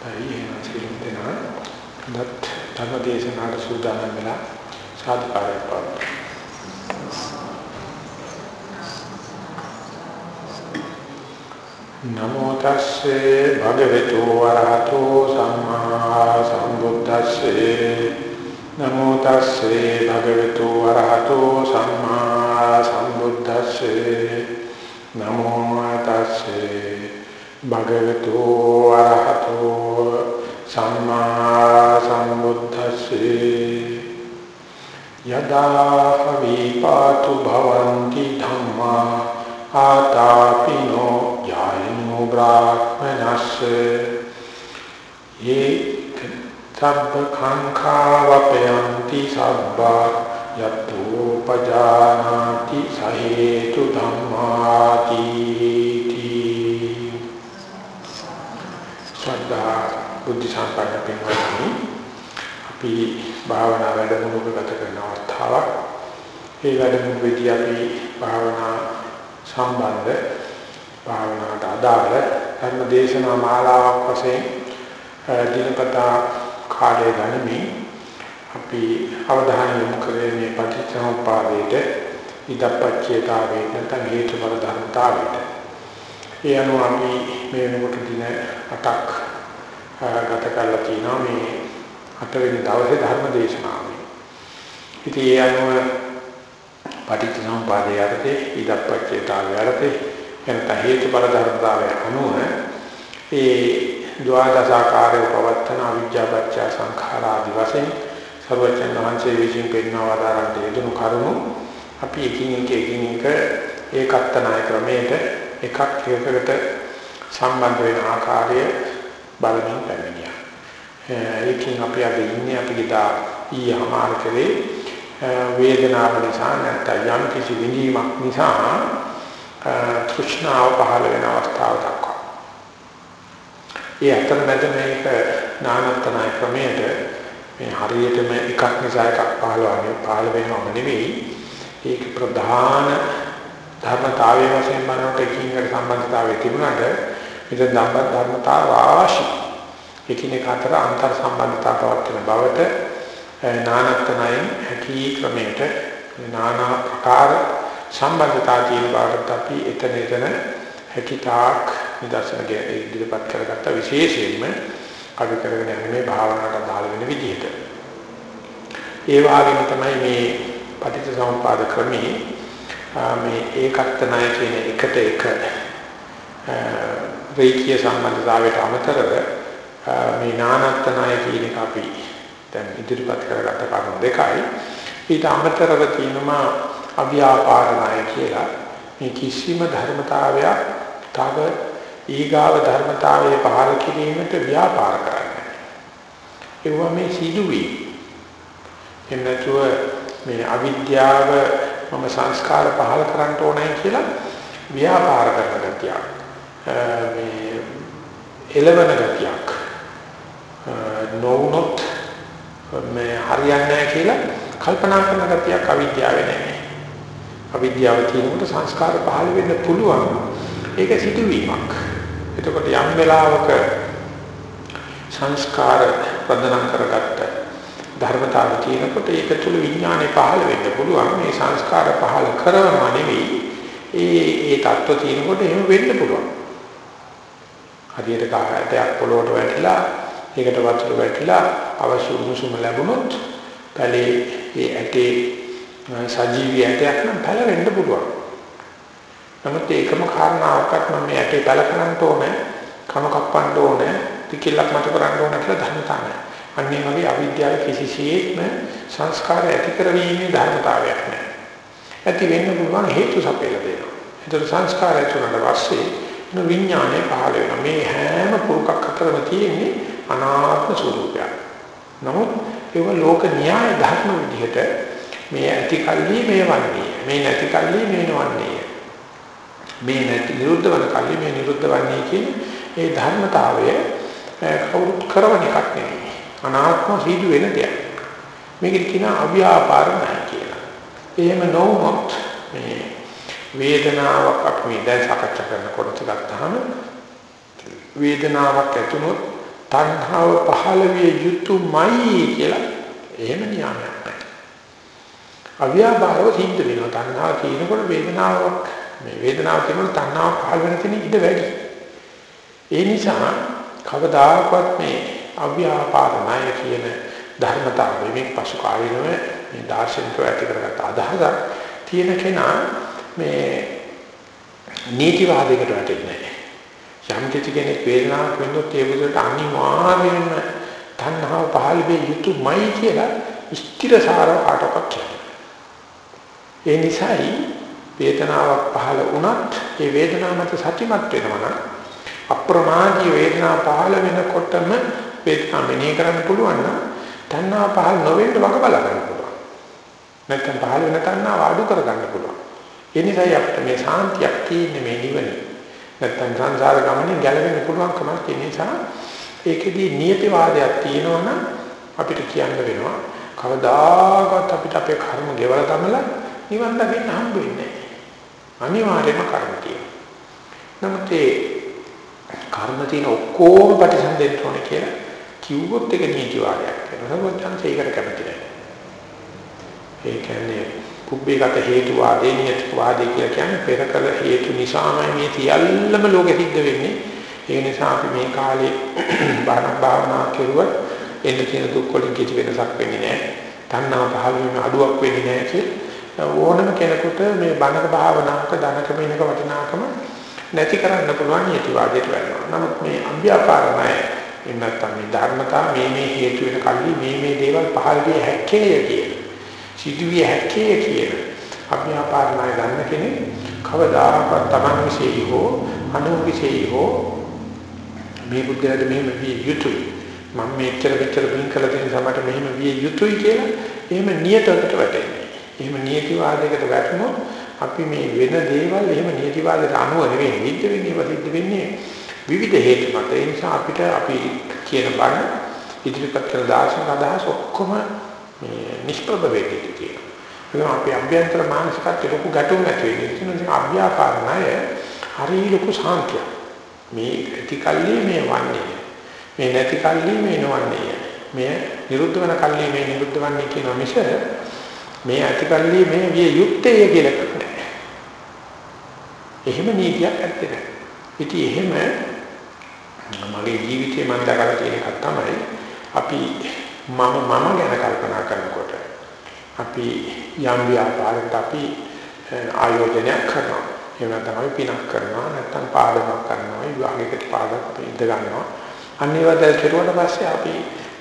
පරිහරණය සිදු දෙනවා. දත් ධර්මදේශනාට සූදානම් වෙලා සාදුකාරයක් පවත්වනවා. නමෝ තස්සේ භගවතු වරහතෝ සම්මා සම්බුද්දස්සේ නමෝ තස්සේ භගවතු වරහතෝ සම්මා සම්බුද්දස්සේ නමෝ තස්සේ භගවතු වරහතෝ සම්මා සම්බුද්දස්සේ. යදා විපාතු භවಂತಿ ධම්මා ආතාපිනෝ යායනෝ බ්‍රාහ්මනස්සේ. යේ සබ්බ khංඛාවපයන්ති සබ්බා යතෝ පජානාති සහේතු ධම්මාති. ශ්‍රද්ධා බුද්ධ සම්පන්න පින්වත්නි අපි භාවනා වැඩමුළුවක ගත කරන අවස්ථාවක් ඒ වැඩමුළුවේදී අපි භාවනා සම්බන්ධ භාවනාවට අදාළ ධර්ම දේශනා මාලාවක් වශයෙන් දිනපතා කාලය ගනිමින් අපි අවධානය යොමු කරේ මේ පටිච්චසමුප්පාදයට ඉදප්පච්චේතාවේ නැත්නම් හේතුඵල ධර්මතාවයට. ඒ අනුව අපි මේ වෙනකොට දින 8ක් ගත කරලා තිනවා මේ අටවෙනි දවසේ ධර්ම දේශනාවේ. ඉතින් ඒ අනුව පටිච්චසමුපාදයේ යටතේ ඉදප්පච්චේතාවේ යටතේ එනත හේතුඵල ධර්මතාවය අනුව ඒ ද්වාදසාකාරය පවත්තන අවිජ්ජාපච්චය සංඛාරා ආදි වශයෙන් සර්වචන් වහන්සේ විසින් පෙන්වන වදාරන්ට යෙදුණු කරුණු අපි එකින් එක එකින් එක ඒකත්තනාය ක්‍රමයට එකක් එකකට සම්බන්ධ වෙන ආකාරය බලමින් පැමිණියා. ඒකෙන් අපි අද ඉන්නේ අපි ගිතා ඊයමාර කරේ වේදනාව නිසා නැත්නම් යම් කිසි විඳීමක් නිසා තෘෂ්ණාව පහළ වෙන අවස්ථාව දක්වා. ඒ අතරමැද මේක නානත්තනාය ක්‍රමයට මේ හරියටම එකක් නිසා එකක් පහළවන්නේ පහළ වෙනවම නෙවෙයි. ඒක ප්‍රධාන ධර්මතාවය වශයෙන් බලනකොට එකිනෙකට සම්බන්ධතාවය තිබුණාට මෙතන ධම්ම ධර්මතාව රාශි එකිනෙක අතර අන්තර් සම්බන්ධතාව පවත්වන බවට නානත්තනයින් හැකි ක්‍රමයට නානා ප්‍රකාර සම්බන්ධතා තියෙන බවට අපි එතන එතන හැකිතාක් නිදර්ශන ඉදිරිපත් කරගත්ත විශේෂයෙන්ම අපි කරගෙන යන්නේ මේ භාවනාවට අදාළ වෙන විදිහට. ඒ වගේම තමයි මේ පටිච්චසමුප්පාද ක්‍රමයේ මේ ඒකත් ණය කියන එකට එක රේඛීය සම්බන්ධතාවයට අමතරව මේ නානත් ණය කියන එක අපි දැන් ඉදිරිපත් කරගත්ත කරුණු දෙකයි. ඊට අමතරව තියෙනවා අව්‍යාපාර ණය කියලා. මේ කිසිම ධර්මතාවයක් තව ඊගාව ධර්මතාවයේ පහළ කිරීමට ව්‍යාපාර කරන්නේ ඒවා මේ සිදුවී එන්නතුව මේ අවිද්‍යාව මම සංස්කාර පහල කරන්න ඕනේ කියලා ව්‍යාපාර කරන ගතියක්. මේ එළවන ගතියක්. නොවුනොත් මේ හරියන්නේ නැහැ කියලා කල්පනා කරන ගතියක් අවිද්‍යාවේ නැහැ. අවිද්‍යාව තියෙනකොට සංස්කාර පහල වෙන්න පුළුවන්. ඒක සිදුවීමක්. එතකොට යම් වෙලාවක සංස්කාර ප්‍රදනම් කරගත්ත ධර්මතාවය තියෙනකොට ඒක තුල විඥානය පහළ වෙන්න පුළුවන්. මේ සංස්කාර පහළ කරවම නෙවෙයි. ඒ ඒ தত্ত্ব තියෙනකොට එහෙම වෙන්න පුළුවන්. හදිහට කාටයක් පොළොවට වැටිලා ඒකට වතුර වැටිලා අවශ්‍ය උණුසුම ලැබුණොත් පැලේ ඒ ඇටේ සජීවී ඇටයක් නම් පැලවෙන්න පුළුවන්. නමුත් ඒකම කාරණාවක්වත් මම මේ ඇටේ පැල කරන්න ඕනේ කම කප්පන්න ඕනේ තිකිල්ලක් මත කරන්න ඕනේ කියලා ධර්මතාවය අන්නේ වගේ අවිද්‍යාව කිසිසේත්ම සංස්කාර ඇති කරවීමේ ධර්මතාවයක් නැහැ. ඇති වෙන්න පුළුවන් හේතු සපයලා දෙනවා. ඒතර සංස්කාර ඇති වුණාට පස්සේ නු විඥානය පහළ වෙනවා. මේ හැම පුරුකක් අතරම තියෙන්නේ අනාත්ම ස්වરૂපයක්. නමුත් ඒව ලෝක න්‍යාය ධර්ම විදිහට මේ ඇති කල්ලි මේ වන්නේ. මේ නැති කල්ලි මේ නොවන්නේ. මේ නැති නිරුද්ධ වන කල්ලි මේ නිරුද්ධ වන්නේ කියන ඒ ධර්මතාවය කවුරුත් කරවන එකක් නෙවෙයි. අනාත්ම සිදු වෙන දෙයක්. මේක කියන අව්‍යාපාර නැහැ කියලා. එහෙම නොවුනොත් මේ වේදනාවක් අපි දැන් සාකච්ඡා කරනකොට ගත්තාම වේදනාවක් ඇතුනොත් තණ්හාව පහළ විය යුතුයමයි කියලා එහෙම නියමයක් නැහැ. අව්‍යාපාරව සිද්ධ වෙනවා. තණ්හාව තියෙනකොට වේදනාවක් මේ වේදනාව කියනකොට තණ්හාව පහළ වෙන තැන ඉඩ වැඩි. ඒ නිසා කවදාකවත් මේ අව්‍යාපාර ණය කියන ධර්මතාවය මේ පසු කාලිනව මේ දාර්ශනිකව ඇති කරගත්ත අදහසක් තියෙන කෙනා මේ නීතිවාදයකට වැටෙන්නේ නැහැ. යම් කිසි කෙනෙක් වේදනාවක් වෙනොත් ඒ විදිහට අනිවාර්යයෙන්ම තණ්හාව පහළ වෙ යුතුයමයි කියලා ස්ථිරසාරව කාටවත් කියනවා. ඒ නිසායි වේදනාවක් පහළ වුණත් ඒ වේදනාව මත සත්‍යමත් වෙනවා නම් අප්‍රමාදී වේදනාව පහළ වෙනකොටම වේදනාව මෙනෙහි කරන්න පුළුවන් නම් තණ්හාව පහළ නොවෙන්න වග බලා ගන්න පුළුවන්. නැත්නම් පහළ වෙන තණ්හාව අඩු කර ගන්න පුළුවන්. ඒ නිසායි අපිට මේ සාන්තියක් තියෙන්නේ මේ නිවනේ. නැත්නම් සංසාර ගමනේ ගැලවෙන්න පුළුවන්කමක් තියෙන නිසා ඒකෙදී නියතිවාදයක් තියෙනවනම් අපිට කියන්න වෙනවා කවදාකවත් අපිට අපේ කර්ම ගෙවලා තමලා නිවන් දකින්න හම්බ වෙන්නේ අනිවාර්යයෙන්ම කර්ම තියෙනවා. නමුත් ඒ කර්ම තියෙන ඔක්කොම ප්‍රතිසන්දෙන්න ඕනේ කියලා කිව්වොත් ඒක නීතිවාදයක් වෙනවා. නමුත් ඒකට කැමති නැහැ. ඒ කියන්නේ පුබ්බේගත හේතු වාදේ නියත වාදේ කියලා කියන්නේ පෙර කල හේතු නිසාමයි මේ සියල්ලම ලෝකෙ සිද්ධ වෙන්නේ. ඒ නිසා අපි මේ කාලේ බාහන භාවනා කරුවත් එන්න තියෙන දුක් වලින් කිසි වෙනසක් වෙන්නේ නැහැ. තණ්හා පහළ වීම අඩුවක් වෙන්නේ නැහැ කියලා ඕනම කෙනෙකුට මේ බණක භාවනාවක ධනක මේනක වටිනාකම නැති කරන්න පුළුවන් නියති වාදයට වෙනවා. නමුත් මේ අභ්‍යාපාරණය එන්නත්නම් මේ ධර්මතා මේ මේ හේතු වෙන කල්ලි මේ මේ දේවල් පහළ විය හැක්කේ කියන සිදුවිය හැක්කේ කියන අභ්‍යාපාරණය ගන්න කෙනෙක් කවදාකවත් Taman විශ්ේ හෝ අනු විශ්ේ හෝ මේ බුද්ධයාට මෙහෙම විය යුතුයි. මම මෙච්චර මෙච්චර බින් කළ දෙන සමට මෙහෙම විය යුතුයි කියලා එහෙම නියතකට වැටෙන්නේ. එහෙම නියතිවාදයකට වැටුණොත් අපි මේ වෙන දේවල් එහෙම නියතිවාදයට අනුව නෙවෙයි නිද්ද වෙන්නේ ප්‍රසිද්ධ වෙන්නේ විවිධ හේතු මත. ඒ නිසා අපිට අපි කියන බණ ඉදිරිපත් කළ දාර්ශනික අදහස් ඔක්කොම මේ නිෂ්ප්‍රභ වෙන්නේ තියෙනවා. ඒක අපේ අභ්‍යන්තර මානසිකත්වයට ලොකු ගැටුම් ඇති වෙන්නේ. ඒ නිසා අභ්‍යාකාරණය හරි ලොකු සාන්තිය. මේ ඇතිකල්ලි මේ වන්නේ. මේ නැති කල්ලි මේ නොවන්නේ. මේ නිරුද්ධ වෙන කල්ලි මේ නිරුද්ධ වන්නේ කියන මිස මේ ඇතිකල්ලි මේ විය යුත්තේ කියලා කියන්නේ. එහෙම නීතියක් ඇත්තේ නැහැ. ඉතින් එහෙම මගේ ජීවිතේ මම දැකලා තියෙන එකක් තමයි අපි මම මම ගැන කල්පනා කරනකොට අපි යම් ව්‍යාපාරයකට අපි ආයෝජනයක් කරනවා. එහෙම නැත්නම් අපි පිනක් කරනවා නැත්නම් පාඩමක් කරනවා විවාහයකට පාඩමක් අපි ඉඳ ගන්නවා. අනිවාර්ය දැල් කෙරුවට පස්සේ අපි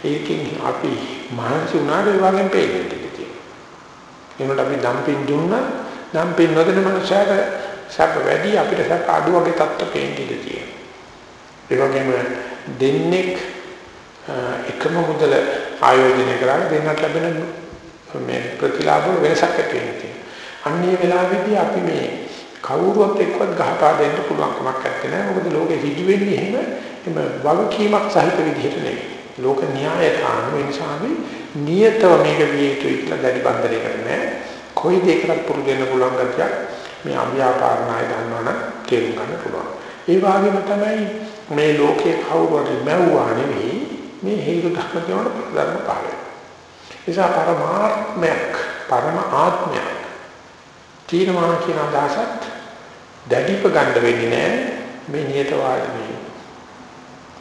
ඒකෙන් අපි මහන්සි වුණාට ඒ වගේම පේන්නේ තියෙනවා. ඒකට අපි දම්පින් දුන්නා දම්පින් නොදෙන මනුස්සයර සැප වැඩි අපිට සැප අඩු වගේ තත්ත්ව පේන්නේ තියෙනවා. ඒ වගේම දෙන්නෙක් එකම මුදල ආයෝජනය කරලා දෙන්නට ලැබෙන මේ ප්‍රතිලාභ වෙනසක් ඇති වෙනවා. අන්නේ වෙලාවේදී අපි මේ කවුරුවත් එක්කවත් ගහපා දෙන්න පුළුවන් කමක් නැත්තේ. මොකද ලෝකෙ සිදු වෙන්නේ එහෙම එම වගකීමක් සහිත විදිහට නෙවෙයි. ලෝක න්‍යායට අනුව නිසා අපි නියතව මේක විය යුතුයි කියලා දැඩි බන්ධනයකට නෑ. කොයි දෙයකටත් පුරුදු වෙන්න පුළුවන් ගැතියක් මේ අභ්‍යාපාරණය ගන්නවනම් තේරුම් ගන්න පුළුවන්. ඒ වගේම තමයි මේ ලෝකේ කවුරුහරි මැව්වා නෙවෙයි මේ හේතු ධර්ම කියනකොට ධර්ම පහළ වෙනවා. නිසා පරමාත්මයක් පරම ආත්මයක් තීරමාන කියන අදහසත් දැඩිව ගන්න වෙන්නේ නැහැ මේ නියත වාදනේ.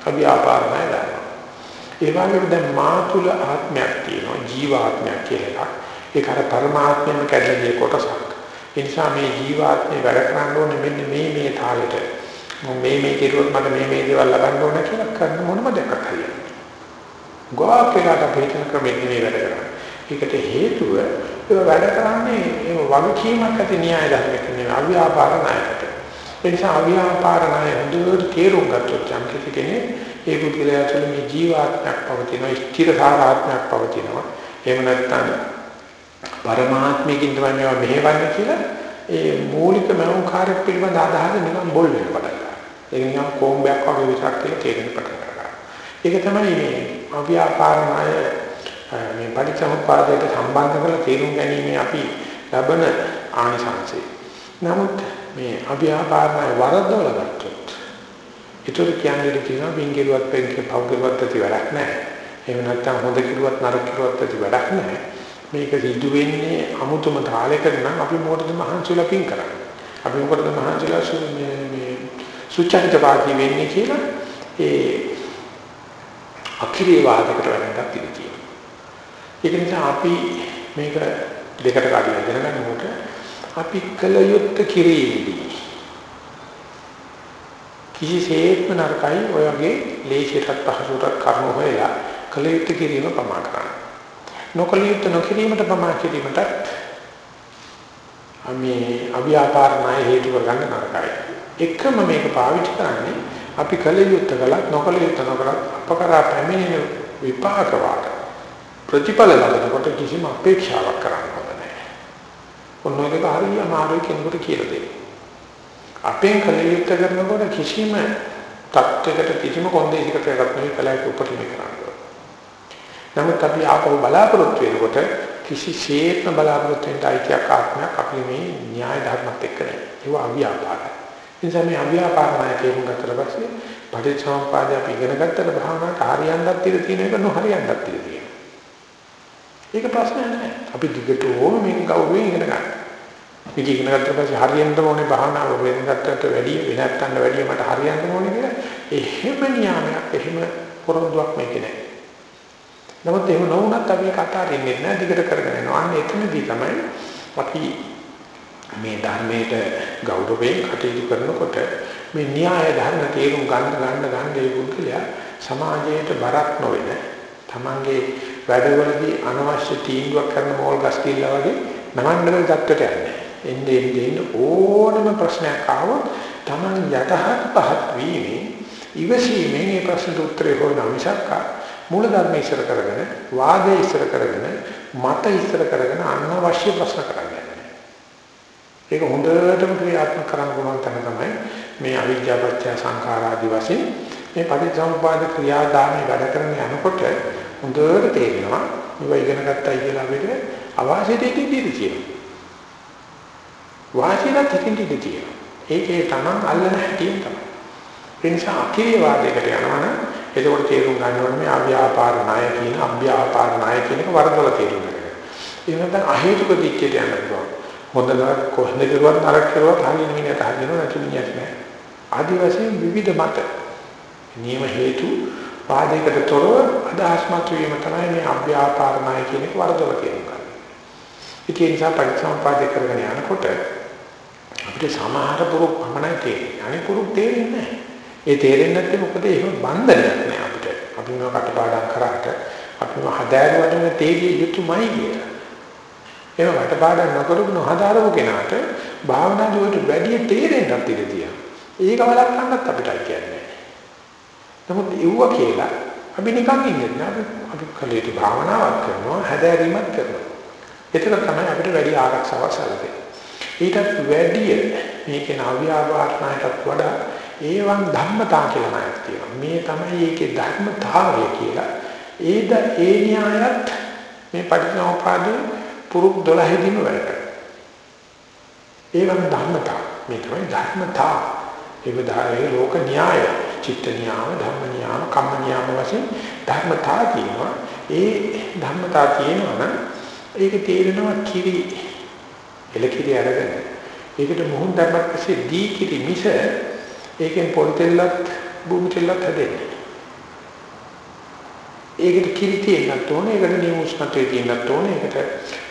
අභ්‍යාපාරණය ගන්නවා. ඒ වගේම දැන් මාතුල ආත්මයක් තියෙනවා ජීවාත්මයක් කියලා එකක්. ඒක අර පරමාත්මයෙන් කැඩලා ගිය කොටසක්. ඒ නිසා මේ ජීවාත්මේ වැඩ කරන්න ඕනේ මෙන්න මේ මේ තාලෙට. මේ මේ කෙරුවොත් මට මේ මේ දේවල් ලබන්න ඕන කියලා කරන මොනම දෙයක් හරියන්නේ. ගෝවාපේකට පිටින් ක්‍රමෙත් නෙවෙයි වැඩ කරන්නේ. ඒකට හේතුව ඒ වැඩ කරන්නේ ඒ වගකීමක් ඇති න්‍යාය ධර්මයක නෙවෙයි අව්‍යාපාර ණයකට. ඒ නිසා අව්‍යාපාර ණය හොඳට තේරුම් ගත්තොත් යම් කෙනෙක් ඒ පුද්ගලයා තුළ මේ ජීවාත්මයක් පවතිනවා ස්ථිර සාරාත්මයක් පවතිනවා. එහෙම නැත්නම් පරමාත්මයකින් තමයි මේවා මෙහෙවන්නේ කියලා ඒ මූලික මනෝකාරයක් පිළිබඳ අදහස නිකන් බොල් වෙන පටන් ගන්නවා. ඒක නිකන් කොම්බයක් වගේ විසක් කියලා තේරෙන්න පටන් ගන්නවා. ඒක තමයි මේ අව්‍යාපාරණය මේ පරිච්ඡම්පාදයට සම්බන්ධ කරලා තේරුම් ගැනීම අපි ලබන ආනිසංසය. නමුත් මේ අව්‍යාපාරණය වරදවල ගත්තොත් ඒතර කියන්නේ තියෙනවා බින්ගිරුවත් පෙන්කේ පවුරුවත් ඇති වැඩක් නැහැ. එහෙම නැත්නම් හොඳ කිරුවත් නරක කිරුවත් ඇති වැඩක් නැහැ. මේක සිද්ධ වෙන්නේ අමුතුම තාලයකට නම් අපි මොකටද මහන්සිලා පින් කරන්නේ. අපි මොකටද මහන්සිලා මේ මේ සුචරිතවාදී වෙන්නේ කියලා ඒ අකිරිය වාදකට වැඩක් තියෙනවා. ඒක නිසා අපි මේක දෙකට කඩලා දැනගන්නකොට අපි කල යුත්තේ කිරීමේදී කිසිසේත්ම නරකයි ඔය වගේ ලේසියටත් පහසුටත් කර්ම හොයලා කල යුත්තේ කිරීම ප්‍රමා කරන්න. නොකල යුත්තේ නොකිරීමට ප්‍රමා කිරීමට මේ අභ්‍යාපාර ණය හේතු කරගන්න නරකයි. එකම මේක පාවිච්චි කරන්නේ අපි කල යුත්තේ කළත් නොකල යුත්තේ නොකලත් අපකරා පැමිණෙන විපාක වාට ප්‍රතිඵල ලබනකොට කිසිම අපේක්ෂාවක් කරන්න හොඳ නැහැ. ඔන්නෝක හරිය අමාරුයි කෙනෙකුට කියලා දෙන්න. අපෙන් කල යුත්තේ කරනකොට කිසිම තත්ත්වයකට කිසිම කොන්දේසිකට එකක් නෙවෙයි කලයක උපරිම කරන්නේ. නමුත් අපි ආපහු බලාපොරොත්තු වෙනකොට කිසිසේත්ම බලාපොරොත්තු වෙන්න අයිතියක් ආත්මයක් අපි මේ න්‍යාය ධර්මත් එක්ක නැහැ. ඒවා අවියාපාරයි. නිසා මේ අවියාපාරණය තේරුම් ගත්තට පස්සේ පටිච්චසමුප්පාදය අපි ඉගෙන ගත්තට භාවනාවට හරියන්නත් ඉඳ තියෙන එක නොහරියන්නත් ඉඳ තියෙනවා. ඒක ප්‍රශ්නයක් නෑ. අපි දිගටම මේක ගෞරවයෙන් ඉගෙන ගන්න. මේක ඉගෙන ගත්තට පස්සේ හරියන්න ඕනේ භාවනාව වෙන ගත්තට වැඩිය වෙන නැත්තන්ට වැඩිය මට හරියන්න ඕනේ කියලා එහෙම නියාමයක් එහෙම පොරොන්දුවක් මේකේ නෑ. නමුත් එහෙම නොවුනත් අපි කතා දෙන්නේ නැහැ දිගට කරගෙන යනවා. අන්න එතනදී තමයි අපි මේ ධර්මයට ගෞරවයෙන් කටයුතු කරනකොට මේ න්‍යාය ධර්ම තේරුම් ගන්න ගන්න ගන්න ඒ පුද්ගලයා සමාජයට බරක් නොවන තමන්ගේ වැඩවලදී අනවශ්‍ය තීන්දුවක් කරන මෝල් ගස් කිල්ලා වගේ නමන්න බැරි තත්ත්වයට යන්නේ. එන්නේ එන්නේ ඕනම ප්‍රශ්නයක් ආවොත් තමන් යටහත් පහත් වීමෙන් ඉවසීමෙන් ඒ ප්‍රශ්නට උත්තරේ හොයන මිසක් මූල ධර්ම ඉස්සර කරගෙන වාදයේ ඉස්සර කරගෙන මත ඉස්සර කරගෙන අනවශ්‍ය ප්‍රශ්න කරන්නේ. ඒක හොඳටම ක්‍රියාත්මක කරන්න පුළුවන් තැන තමයි මේ අවිද්‍යාපත්‍ය සංඛාරාදි වශයෙන් මේ පටිච්චසමුපාද ක්‍රියාදාමයේ වැඩ කරන යනකොට හොඳට තේරෙනවා මේවා ඉගෙන ගත්තයි කියලා අපිට අවාසියට ඉදිරි තියෙනවා. වාසියට ඉදිරි තියෙනවා. ඒකේ තමන් අල්ලන හැටියෙන් තමයි. ඒ නිසා අකිරිය වාදයකට යනවනම් එතකොට තේරුම් ගන්න ඕනේ මේ අව්‍යාපාර ණය කියන අභ්‍යාපාර ණය කියන එක වරදොල තේරුම් ගන්න. ඒ නැත්නම් අහේතුක දික්කයට යන්න පුළුවන්. හොඳ නරක කොහෙන්ද කරුවත් නරක කරුවත් හරියන මිනිහට හරියන නැති මිනිහට නෑ. ආදි වශයෙන් විවිධ මත නියම හේතු පාදයකට තොරව අදහස් මත වීම තමයි මේ අභ්‍යාපාර ණය කියන එක වරදොල තේරුම් ගන්න. ඉතින් ඒ නිසා පරිසම්පාදේ කරගෙන යනකොට අපිට සමහර පුරුක් පමණයි තේරෙන්නේ. අනිත් පුරුක් තේරෙන්නේ නැහැ. ඒ තේරෙන්නේ නැත්නම් මොකද එහෙම බන්ධනයක් නෑ අපිට. අපි මේක කටපාඩම් කරාට අපි හදාරුවට තේරිය යුතුමයි කියලා. එහෙම කටපාඩම් නොකරපු නොහදාරපු කෙනාට භාවනා දුවට වැඩි තේරෙන්නත් ඉඩ තියෙනවා. ඒක වළක්වන්නත් අපිට කියන්නේ. නමුත් ඉව්ව කියලා අපි නිකන් ඉන්නේ නෑ. අපි කලේටි භාවනාවක් කරනවා, හදාරීමක් කරනවා. ඒක තමයි අපිට වැඩි ආරක්ෂාවක් සැලසෙන්නේ. ඊටත් වැඩිය මේකේ නව්‍යාවාර්ණයටත් වඩා ඒවන් ධම්මතා කියලා නයක් තියෙනවා. මේ තමයි ඒකේ ධර්මතාවය කියලා. ඒද ඒ න්‍යායත් මේ පටිච්චසමුපාදේ පුරුක් 12 දින වැඩ කරනවා. ඒවන් ධර්මතා මේ තමයි ධර්මතා. ඒ විදිහේ ලෝක න්‍යාය, චිත්ත න්‍යාය, ධම්ම න්‍යාය, කම්ම න්‍යාය වශයෙන් ධර්මතා කියනවා. ඒ ධර්මතා කියනවා නම් ඒක තේරෙනවා කිරි එලකිරි අරගෙන ඒකට මොහොන් ධර්මයක් පස්සේ දී කිරි මිස ඒකෙන් පොල් තෙල්ලත් භූමි තෙල්ලත් හැදෙන්නේ. ඒකට කිරි තියෙන්නත් ඕනේ, ඒකට නියුස්මත්වේ තියෙන්නත් ඕනේ, ඒකට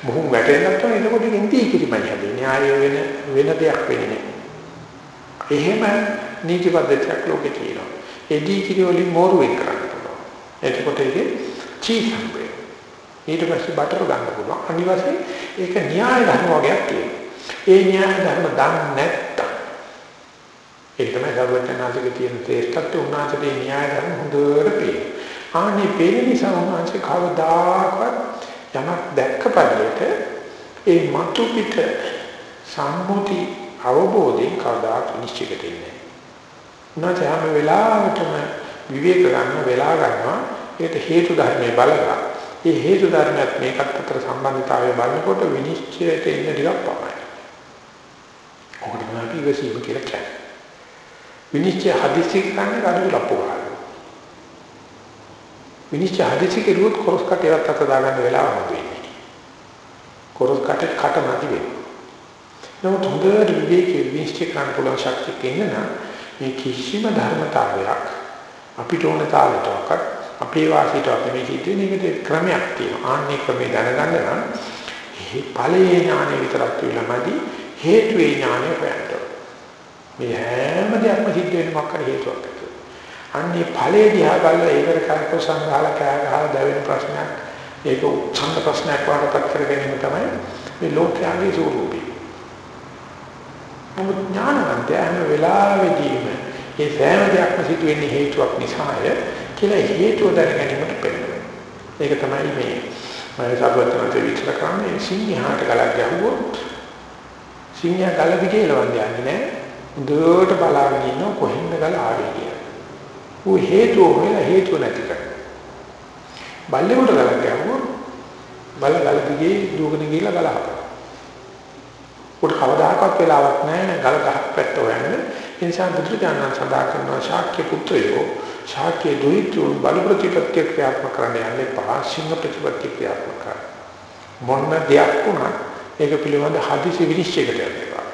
මොහොන් වැටෙන්නත් ඕනේ. එතකොට ඒකෙන් දී කිරිමයි හැදෙන්නේ. ආයෙ වෙන වෙන දෙයක් වෙන්නේ නැහැ. එහෙම නීති පද්ධතියක් ලෝකේ තියෙනවා. ඒ දී කිරි වලින් මෝරු වෙන් කරන්න පුළුවන්. එතකොට ඒකේ චීස් හම්බේ. ඊට පස්සේ බටර් ගන්න පුළුවන්. අනිවාර්යයෙන් ඒක න්‍යාය ධර්ම වගේක් තියෙනවා. ඒ න්‍යාය ධර්ම දන්නේ නැත්තම් ඒක තමයි සර්වඥාන්සේක තියෙන ශ්‍රේෂ්ඨත්වය උන්වහන්සේගේ න්‍යාය ධර්ම හොඳට පේනවා. ආනේ පේන නිසා උන්වහන්සේ කවදාකවත් යමක් දැක්ක පරිදි ඒ මතු පිට සම්මුති අවබෝධයෙන් කවදාත් නිශ්චිත වෙන්නේ නැහැ. හැම වෙලාවටම විවේක ගන්න වෙලා ගන්නවා ඒකට හේතු ධර්මයේ බලලා ඒ හේතු ධර්මයක් මේකත් අතර සම්බන්ධතාවය බලනකොට විනිශ්චයට එන්න ටිකක් පමණයි. ඔකට තමයි ඉවසීම කියලා කියන්නේ. විනිශ්චය හදිසි කරන්නේ කඩු ලප්පුවා. විනිශ්චය හදිසි කෙරුවොත් කොරස් කටේවත් අත දාගන්න වෙලාව හම්බෙන්නේ. කොරස් කටේ කට නැති වෙනවා. නමුත් හොඳට විවේකී විනිශ්චය කරන්න පුළුවන් ශක්තිය ඉන්න නම් මේ කිසිම ධර්මතාවයක් අපිට ඕන තාලෙටවත් අපේ වාසියට අපි හිතුවේ මේකට ක්‍රමයක් තියෙනවා. ආන්නේ ක්‍රමේ දැනගන්න නම් මේ ඵලයේ ඥානෙ විතරක් විලමදි හේතුවේ ඥානෙ හොයන්න මේ හැම දෙයක්ම සිද්ධ වෙන මොකක් හේතුවක් ඇතුව. අන්නේ ඵලයේ දිහා බලලා ඒකට කරක සංඝාල කෑ ගහලා දැවෙන ප්‍රශ්නයක් ඒක උච්ඡන්ද ප්‍රශ්නයක් වඩපත් කර ගැනීම තමයි මේ ලෝකයේ ස්වરૂපය. නමුත් ඥානවන්තය හැම වෙලාවෙදීම මේ සෑම දෙයක්ම සිදු වෙන්නේ හේතුවක් නිසාය කියලා හේතුව දැන ගැනීමට පෙළඹෙනවා. ඒක තමයි මේ මම සාකච්ඡාවට විස්තර කරන්නේ සිංහාට ගලක් ගැහුවොත් සිංහා ගල දිගේ එලවන්නේ නැහැ. හොඳට බලාගෙන ඉන්න කොහෙන්ද ගල ආවේ කියලා. ඌ හේතුව හොයලා හේතුව නැති කරනවා. බල්ලෙකුට ගලක් ගැහුවොත් බල ගල දිගේ දුවගෙන ගිහලා ගල හපනවා. උඩ කවදාකවත් වෙලාවක් නැහැ ගල ගහක් පැත්ත හොයන්න. ඒ නිසා බුදුරජාණන් සඳහන් කරනවා ශාක්‍ය පුත්‍රයෝ ශාක්‍ය දුහිතුන් බල ප්‍රතිපත්ති ක්‍රියාත්මක කරන්න යන්නේ පාසිංහ ප්‍රතිපත්ති ක්‍රියාත්මක කරන්න. මොන දෙයක් වුණත් ඒක පිළිබඳ හදිසි විනිශ්චයකට යනවා.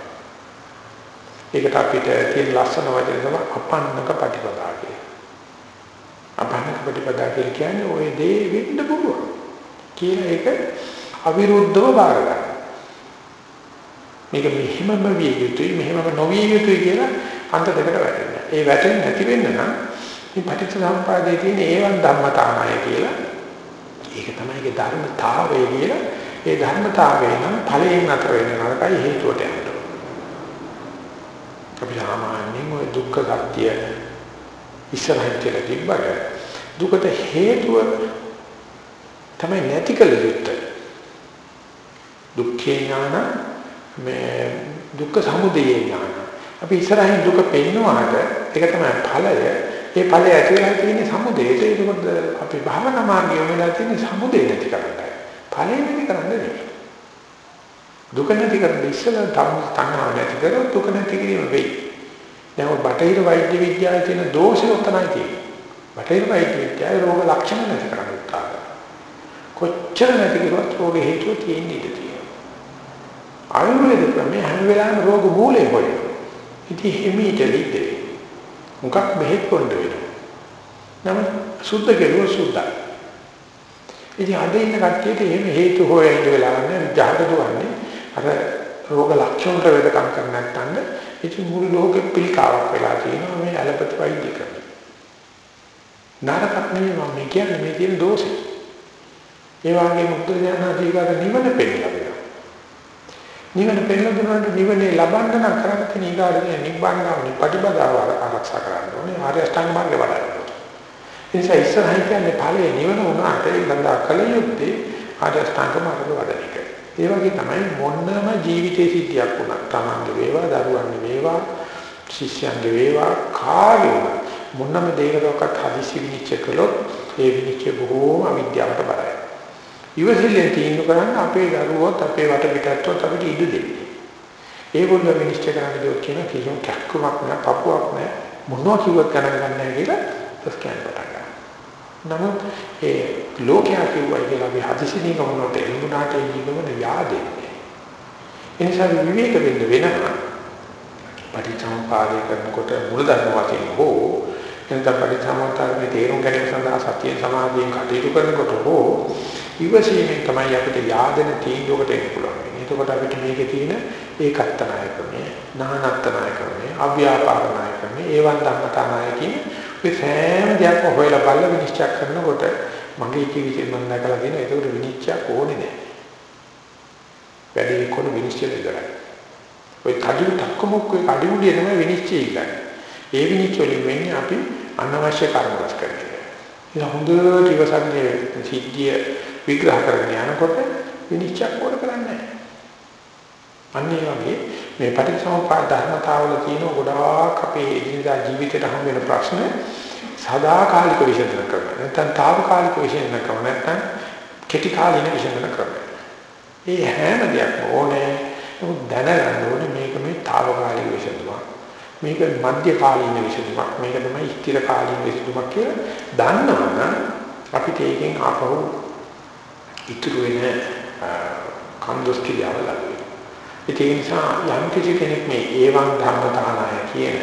ඒකට අපිට තියෙන ලස්සන වචන තමයි අපන්නක ප්‍රතිපදා කියලා. අපන්නක ප්‍රතිපදා කියන්නේ ওই දේ වෙන්න පුළුවන්. කියන එක අවිරුද්ධව බාර ගන්න. මේක මෙහෙමම විය යුතුයි මෙහෙමම නොවිය යුතුයි කියලා අන්ත දෙකට වැටෙනවා. ඒ වැටෙන්නේ නැති වෙන්න නම් මේ පටිච්චසමුප්පාදයේ තියෙන ඒවන් ධම්මතාවය කියලා ඒක තමයි ඒකේ ධර්මතාවය කියලා ඒ ධර්මතාවය නම් ඵලයෙන් අතර වෙන නරකයි හේතුවට යනවා. අපි සාමාන්‍යයෙන් ওই දුක්ඛ සත්‍ය ඉස්සරහින් කියලා තිබ්බට දුකට හේතුව තමයි නැති කළ යුත්තේ. දුක්ඛේ ඥාන මේ දුක්ඛ සමුදය ඥාන. අපි ඉස්සරහින් දුක පෙන්වුවාට ඒක තමයි ඵලය. ඒ ඵලය ඇති වෙලා තියෙන්නේ සමුදේට. ඒකත් අපි භාවනා මාර්ගය වෙලා තියෙන්නේ සමුදේ නැති කරන්නයි. ඵලෙ නැති කරන්න නෙවෙයි. දුක නැති කරන්න ඉස්සෙල්ලා තම තණ්හාව නැති කරොත් දුක නැති කිරීම වෙයි. දැන් ඔය බටහිර වෛද්‍ය විද්‍යාවේ තියෙන දෝෂය උතනයි තියෙන්නේ. බටහිර වෛද්‍ය විද්‍යාවේ රෝග ලක්ෂණ නැති කරන්න උත්සාහ කරනවා. කොච්චර නැති කරුවත් රෝග හේතුව තියෙන්නේ ඉඳී තියෙනවා. ආයුර්වේද ක්‍රමයේ හැම වෙලාවෙම රෝග මූලය හොයනවා. ඉතින් හිමීටලිද මොකක් බෙහෙත් පොන්න වෙනවා. නම සුද්ධ කෙරුව සුද්ධයි. ඉතින් අද ඉන්න කට්ටියට එහෙම හේතු හොයන්න වෙලා නැහැ විජහට දුවන්නේ. අර රෝග ලක්ෂණ වලට වෙදකම් කර නැත්නම් ඉතින් මුළු ලෝකෙ පිළිකාවක් වෙලා තියෙනවා මේ ඇලපති වෛද්‍ය ක්‍රම. නරකක් නෙමෙයි මම කියන්නේ මේ තියෙන දෝෂය. ඒ වගේ මුක්ත ඥානාදීකාර නිවන පෙන්නලා නිවන පෙන්වන දුන්නාට නිවනේ ලබන්න නම් කරන්න තියෙන ඊගාඩේ නිබ්බානාව ප්‍රතිපදාව ආරක්ෂා කරන්න ඕනේ ආර්ය අෂ්ටාංග මාර්ගය වඩන්න. ඒ නිසා ඉස්සරහින් කියන්නේ ඵලයේ නිවන වුණාට ඒ සඳහා කල යුත්තේ ආර්ය අෂ්ටාංග මාර්ගය වඩන එක. ඒ වගේ තමයි මොනම ජීවිතේ සිද්ධියක් වුණා. තමන්ගේ වේවා, දරුවන්ගේ වේවා, ශිෂ්‍යයන්ගේ වේවා කාගේ මොනම දෙයකටවත් හදිසි විනිශ්චය කළොත් ඒ විනිශ්චය බොහෝම අවිද්‍යාවට බරයි. ඉවසිල්ලෙන් තීන්දුව කරන්න අපේ දරුවෝත් අපේ වටපිටාත්වත් අපිට ඉඩ දෙන්නේ. ඒගොල්ලෝ විනිශ්චය කරන්න දෙයක් කියන කිසිම කැක්කමක් නැ පපුවක් නැ මොනවා කිව්වත් ගණන් ගන්න නැහැ කියලා ස්කෑන් පටන් ගන්නවා. නමුත් ඒ ලෝකයා කිව්වයි කියලා අපි හදිසියෙන් ගමනට එන්නුනාට ඒ ජීවන yaadෙන්නේ. ඒ නිසා විවේක වෙන්න වෙනවා. පටිච්චසමුපාදය කරනකොට මුලධර්ම වශයෙන් හෝ එතන පටිච්චසමුප්පාදයේ තේරුම් ගැනීම සඳහා සතිය සමාධියෙන් කටයුතු කරනකොට හෝ ඉවසීමෙන් තමයි අපිට yaadෙන තීන්දුවකට එන්න පුළුවන්. එතකොට අපිට මේකේ තියෙන ඒකත්තනාය ක්‍රමය, නානත්තනාය ක්‍රමය, අව්‍යාපාරනාය ක්‍රමය, ඒවන් ධම්මතානාය කියන මේ සෑම දෙයක්ම හොයලා බලලා විනිශ්චය කරනකොට මගේ ජීවිතේ මම දැකලා තියෙන ඒකට විනිශ්චයක් ඕනේ නැහැ. වැඩි කොන විනිශ්චය ඉදරයි. ඔය කඩින් තක්කමුක් ඔය කඩිමුඩිය තමයි විනිශ්චය ඉල්ලන්නේ. ඒ විනිශ්චය වලින් වෙන්නේ අපි අනවශ්‍ය කර්ම රැස් කරන්නේ. ඉතින් හොඳට ඉවසන්නේ සිද්ධිය විග්‍රහ කරගෙන යනකොට විනිශ්චය කොට කරන්නේ නැහැ. අන්න ඒ වගේ මේ පටිච්චසමුප්පාද ධර්මතාවල තියෙන ගොඩාක් අපේ එදිනදා ජීවිතේට හම් වෙන ප්‍රශ්න සදාකාලික විසඳන ක්‍රම. නැත්නම් తాවකාලික විසඳන ක්‍රම නැත්නම් කෙටි කාලින විසඳන ක්‍රම. මේ හැම දෙයක්ම ඕනේ. නමුත් දැනගන්න ඕනේ මේක මේ తాවකාලික විසඳුමක්. මේක මධ්‍ය කාලීන විසඳුමක් මේක තමයි ස්ථිර කාලීන විසඳුමක් කියලා දන්නවනම් අපිට ඒකෙන් ආපහු ඉතුරු වෙන කන්දොස් කියලා ලැබෙනවා. ඒ නිසා යම් කිසි කෙනෙක් මේ ඒවන් ධර්මතාවය කියන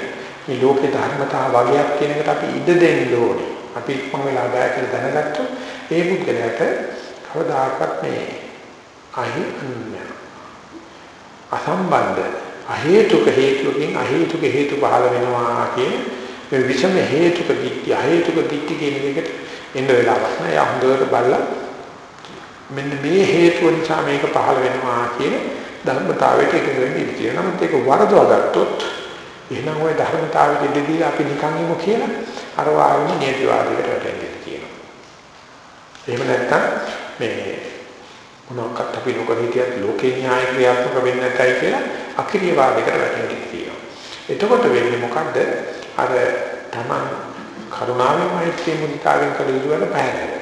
මේ ලෝකේ ධර්මතාව වගේක් කියන එකට අපි ඉඩ දෙන්න ඕනේ. අපි ඉක්මන වෙලා බෑ කියලා දැනගත්තොත් ඒ පුද්ගලයාට කවදාකවත් මේ අහි අසම්බන්ධ අහේතුක හේතුකින් අහේතුක හේතු පහළ වෙනවා කියන මේ විෂම හේතුක දිට්ඨිය අහේතුක දිට්ඨිය කියන එකට එන්න වෙලාවක් නෑ. යා හොඳට බලලා මෙන්න මේ හේතුව නිසා මේක පහළ වෙනවා කියන ධර්මතාවයට එකතු වෙන්න ඉඩ තියෙනවා. නමුත් ඒක වරදවා ගත්තොත් එහෙනම් ওই ධර්මතාවයට ඉඩදී අපි නිකන් ඉමු කියලා අර වාගේම නියතිවාදයකට වැටෙන්න තියෙනවා. එහෙම නැත්නම් මේ මොනවාක්වත් අපි නොකර හිටියත් ලෝකේ න්‍යාය ක්‍රියාත්මක වෙන්නේ නැතයි කියලා අක්‍රීය වාදයකට වැටෙන්න තියෙනවා. එතකොට වෙන්නේ මොකද්ද? අර Taman කරුණාවෙන් මෛත්‍රී මුදිතාවෙන් කළ යුතු වල පැහැදිලි.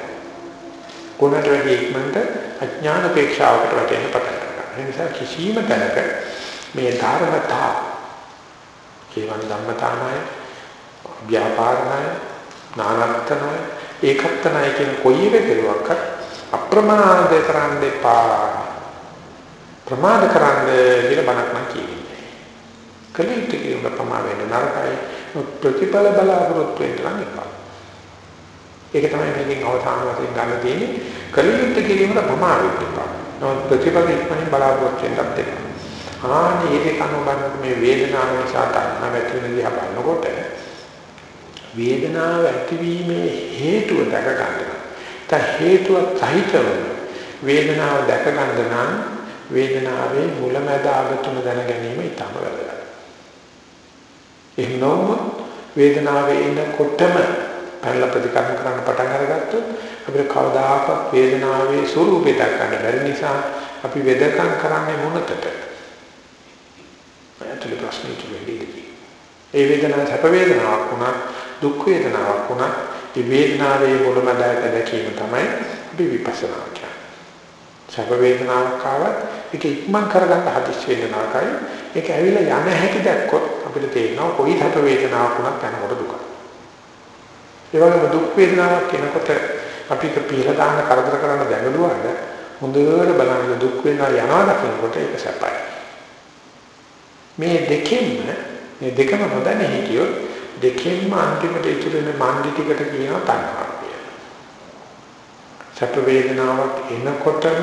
කොනට වැඩි ඉක්මනට අඥාන අපේක්ෂාවකට වැටෙන්න පටන් ගන්නවා. ඒ නිසා කිසිම තැනක මේ ධර්මතා කේවල ධම්මතාවය ව්‍යාපාරණය නානත්තනය ඒකත්තනය කියන කොයි එක කෙරුවක්වත් අප්‍රමාද කරන්න එපා. ප්‍රමාද කරන්න කියලා බණක් නම් කියන්නේ. කලිට කියන ප්‍රමාද වෙන නරකයි ප්‍රතිඵල බලාපොරොත්තු වෙන්න නම් එපා. ඒක තමයි මේකෙන් අවසාන වශයෙන් ගන්න තියෙන්නේ. කලිට කිරීමට ප්‍රමාද වෙන්න එපා. නමුත් ප්‍රතිඵල ඉක්මනින් බලාපොරොත්තු වෙන්නත් එපා. ආනේ ඒක කනුබන් මේ වේදනාව නිසා තණ්හා ඇති වෙන දිහා බලනකොට වේදනාව ඇතිවීමේ හේතුව දැක ගන්නවා. ත හේතුව සහිතව වේදනාව දැක ගන්න නම් වේදනාවේ මුලැමැද අග තුන දැන ගැනීම ඉතාම වැදගත්. එහෙනම් වේදනාවේ එනකොටම පරිල ප්‍රතිකරණ කරන්න පටන් අරගත්තොත් අපිට කවදාකවත් වේදනාවේ ස්වરૂපය දක්වන්න බැරි නිසා අපි වෙදකම් කරන්නේ මොනකට? ඇතුළේ ප්‍රශ්නේ ඉතිරෙන්නේ. ඒ වේදනාව සැප වේදනාවක් වුණා දුක් වේදනාවක් වුණා ඒ වේදනාවේ මුලමදායක දැකීම තමයි අපි විපස්සනා කියන්නේ. සැප වේදනාවක් ආවත් ඒක ඉක්මන් කරගන්න හදිස්සි වේදනාවකයි ඒක ඇවිල්ලා යන හැටි දැක්කොත් අපිට තේරෙනවා කොයි සැප වේදනාවක් වුණත් යනකොට දුක. ඒ වගේම දුක් වේදනාවක් එනකොට අපිට පිළ දාන්න කරදර කරන්න දැඟලුවාට හොඳට බලන්න දුක් වේදනාව යනවා දකිනකොට ඒක සැපයි. මේ දෙකෙන්ම මේ දෙකම නොදැන හිටියොත් දෙකෙන්ම අන්තිමට ඉතුරු වෙන මන්දි ටිකට කියනවා තණ්හාව කියලා. සැප වේදනාවක් එනකොටම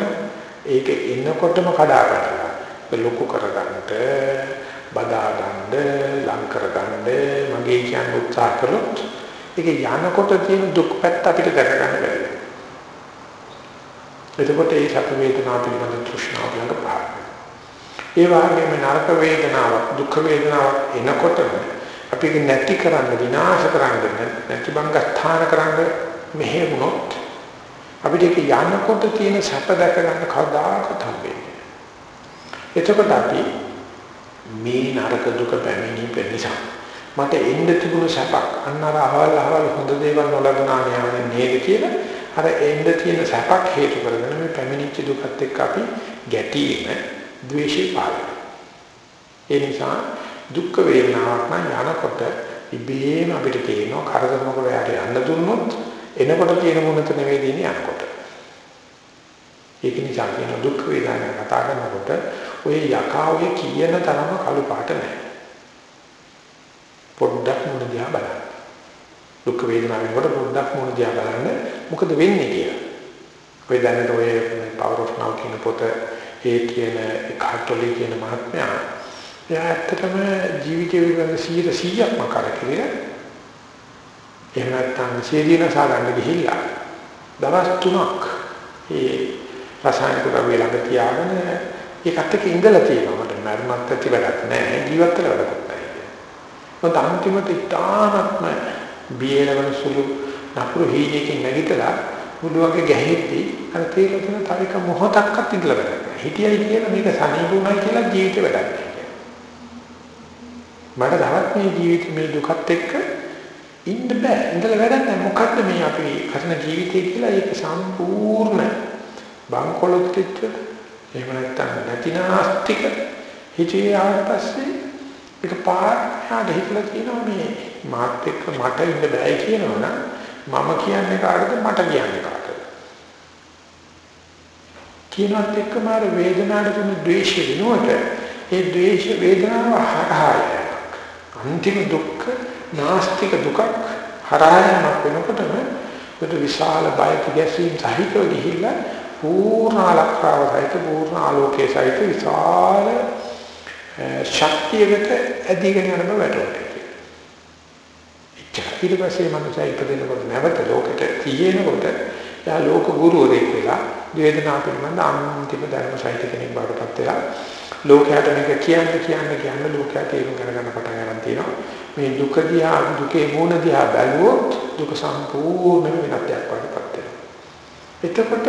ඒක එනකොටම කඩාගන්නවා. ලොකු කරගන්නට, බදා ගන්න, ලං කරගන්න මගේ කියන උත්සාහ කළොත් ඒක යනකොට තියෙන දුක් පැත්ත අපිට දැක ගන්න බැහැ. එතකොට ඒ සැප වේදනාව පිළිබඳ තෘෂ්ණාව ළඟ පහළ ඒ වගේම නරක වේදනාවක්, දුක් වේදනාවක් එනකොටම අපි ඒක නැති කරන්න විනාශ කරන්න නැති බංගස්ථාන කරන්න මෙහෙ වුණොත් අපිට ඒක යනකොට තියෙන සැප දැක ගන්න කවදාකවත් හම්බෙන්නේ එතකොට අපි මේ නරක දුක පැමිණි නිසා මට එන්න තිබුණු සැපක් අන්න අර අහවල් අහවල් හොඳ දේවල් නොලබනා යන්නේ නේද කියලා අර එන්න තියෙන සැපක් හේතු කරගෙන මේ පැමිණිච්ච දුකත් එක්ක අපි ගැටීම ද්වේෂය පාලනය ඒ නිසා දුක් වේදනාවක් නම් යනකොට ඉබේම අපිට තේරෙනවා කරදර මොකද යට යන්න දුන්නොත් එනකොට තියෙන මොනත නෙවෙයි දෙන්නේ යනකොට. ඒක නිසා කියන දුක් වේදනා කතා කරනකොට ඔය යකාවේ කියන තරම කළු පාට නැහැ. පොඩ්ඩක් මොන දිහා බලන්න. දුක් වේදනාවෙන් කොට පොඩ්ඩක් මොන දිහා බලන්න මොකද වෙන්නේ කියලා. ඔය දැනට ඔය power of now කියන පොත ඒ කියන කාටොලි කියන මහත්මයා එයා ඇත්තටම ජීවිතය පිළිබඳ 100%ක්ම කරකිරිය. එහෙම නැත්නම් ශරීරන සාගන්න ගිහිල්ලා දවස් 3ක් ඒ රසායනික ද්‍රව්‍ය ළඟ තියාගෙන ඒකත් එක්ක ඉඳලා තියෙනවා. මට මරණත් ඇති වැඩක් නැහැ. ජීවත් වෙලා වැඩක් නැහැ. මොකද අන්තිමට ඉතාමත්ම බියලවන සුළු නපුරු හීනකින් නැගිටලා මුළුවගේ ගැහෙද්දී අර තේරෙන තව එක මොහොතක්වත් ඉඳලා වැඩක් නැහැ. හිටියයි කියලා මේක සනීපුණයි කියලා ජීවිතේ වැඩක් නැහැ. මට තවත් මේ ජීවිත මේ දුකත් එක්ක ඉන්න බෑ. ඉඳලා වැඩක් නැහැ. මොකද්ද මේ අපි කරන ජීවිතය කියලා ඒක සම්පූර්ණ බංකොලොත් එක්ක එහෙම නැත්නම් නැතිනාස්තික හිතේ ආවට පස්සේ ඒක පාරට හිතලා කියනවා මේ මාත් එක්ක මට ඉන්න බෑ කියනවනම් මම කියන්නේ කාටද? මට කියන්නේ කාටද? කියනත් එක්කම අර වේදනාවට තුන ද්වේෂය වෙනකොට ඒ ද්වේෂ වේදනාව හරහා අන්තිම දුක්ඛ නාස්තික දුකක් හරහා යනක් වෙනකොටම ඒක විශාල බයක ගැසීම් සහිතව ගිහිල්ලා පූර්ණ ආලක්කාව සහිත පූර්ණ ආලෝකයේ සහිත විශාල ශක්තියකට ඇදීගෙන යන බව වැටහෙනවා. ඊට පස්සේ මනසයි ඉපදෙනකොට නැවත ලෝකෙට තියෙනකොට යා ලෝක ගුරුවරයෙක් වෙලා වේදනාව පිළිබඳ අන්තිම ධර්ම සහිත කෙනෙක් බවට පත් වෙලා ලෝකයට මේක කියන්න කියන්න කියන්න ලෝකයට ඒක කරගන්න පටන් ගන්න තියෙනවා. මේ දුක දිහා දුකේ මූණ දිහා බැලුවොත් දුක සම්පූර්ණ වෙනත් දෙයක් වඩපත් වෙනවා. එතකොට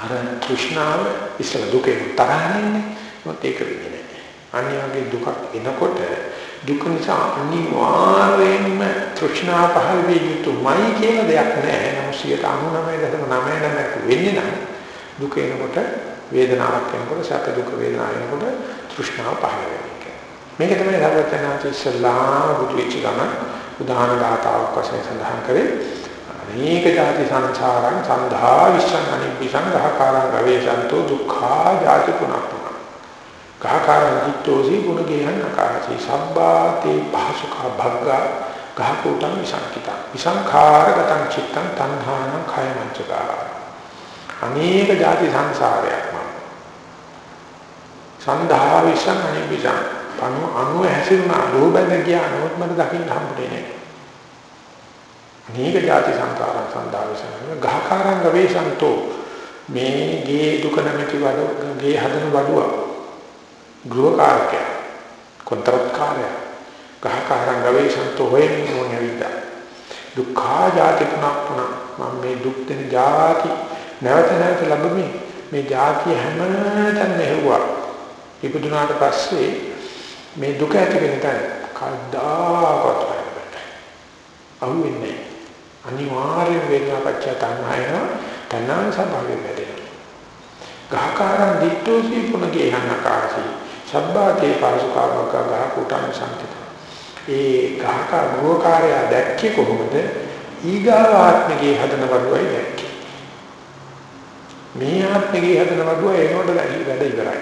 අර තෘෂ්ණාව ඉස්සල දුකේ තරහන්නේ මොකද ඒක වෙන්නේ නැහැ. අනිවාර්ය දුකක් එනකොට දුක නිසා අනිවාර්යයෙන්ම තෘෂ්ණාව පහළ වෙ යුතුමයි කියන දෙයක් නැහැ. නමුත් 99.99 වෙන්නේ නම් දුක එනකොට වේදනාවක් එනකොට සැප දුක වේදනාව එනකොට තෘෂ්ණාව පහළ වෙනවා. මේක තමයි ධර්මචනාච ඉස්සල්ලාම බුදු වෙච්ච ගම උදාහරණ දාතාවක් වශයෙන් සඳහන් කරේ අනේක ಜಾති සංසාරං සන්ධා විශ්සං අනිපිසං ගහකාරං ගවේෂන්තෝ දුක්ඛා ජාති පුනප්පුන ගහකාරං හිටෝසි ගුණගේහං අකාරසි සබ්බාතේ පහසුකා භග්ගා ගහකෝටං විසංකිතං. විසංඛාරගතං චිත්තං තණ්හානං khයමංචකා අනේක ಜಾති සංසාරයක් සන්ධා විශ්සං අනිපිසං පණු අණු හැසිරුණා. ලෝබැද ගියා. නමුත් මට දකින්න හම්බුනේ නැහැ මේක ಜಾති සංකාරං සන්දාවසන ගහකාරං ගවේෂන්තෝ මේ ගේ දුක නැමැති වඩ ගේ හදන වඩුව. ගෘහකාරකයා කොන්ත්‍රාත්කාරයා ගහකාරං ගවේෂන්තෝ හොයමින් මොනියවිදා දුක්ඛා ජාති පුනක්පුන මම මේ දුක් දෙන ජාති නැවත නැවත ලැබෙමි මේ ජාතිය හැමතැනම හෙව්වා. ඉපදුනාට පස්සේ මේ දුක ඇති වෙන තැන කවදාකවත් වෙන්නේ අහුවෙන්නේ අනිවාර්යෙන් වේදනා පච්චය තණ්හායන තණ්හා සබාවෙ වැඩේ ගහකාරං දිට්ඨෝසි පුනගේ හනකාසී සබ්බාතේ පාසුකාවක ගහ කුටන් සම්තිත. ඒ ගහක ගෘහකාරය දැක්කේ කොහොමද? ඊගාව ආත්මගේ හදන වඩුවයි දැක්කේ. මේ ආත්මගේ හදන වඩුව එනකොට වැඩ ඉවරයි.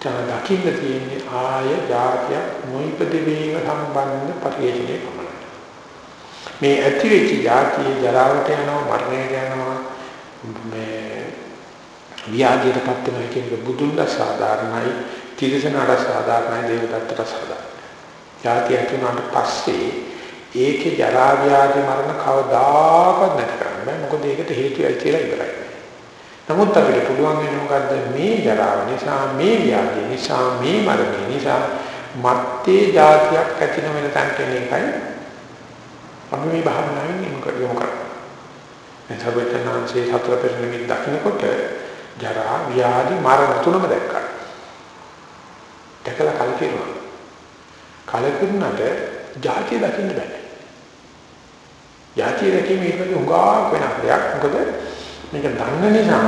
තන දකින්න තියෙන්නේ ආය ජාතිය මොයිපදි වීම සම්බන්ධ පරිේශණය පමණයි. මේ ඇති වෙච්ච જાතිය ජරාවට යනවා මරණයට යනවා මේ ව්‍යාධියටපත් වෙනවා කියන එක බුදුන්ලා සාධාරණයි තිරසනාට සාධාරණයි දේවදත්තට සාධාරණයි. જાතිය ඇතුණාට පස්සේ ඒකේ ජරා ව්‍යාධි මරණ කවදාකවත් නැති කරන්න බෑ මොකද ඒකට හේතු ඇතිලා ඉවරයි. නමුත් අපිට පුළුවන් වෙන මොකද්ද මේ ජරාව නිසා මේ ව්‍යාධිය නිසා මේ මරණය නිසා මත්තේ જાතියක් ඇති නොවන තැනට එන එකයි අපි මේ භාවනාවෙන් යොමු කරමු. මේ සර්වඥාන්සේ හතර පෙරණිමිත් දකින්නකොට ජරා ව්‍යාධි මරණ තුනම දැක්කා. දැකලා කලකිරුණා. කලකිරුණාට ජාතිය දකින්න බෑ. ජාතිය දැකීම ඊට වඩා උගා වෙන දෙයක්. මොකද මේක දන්න නිසාම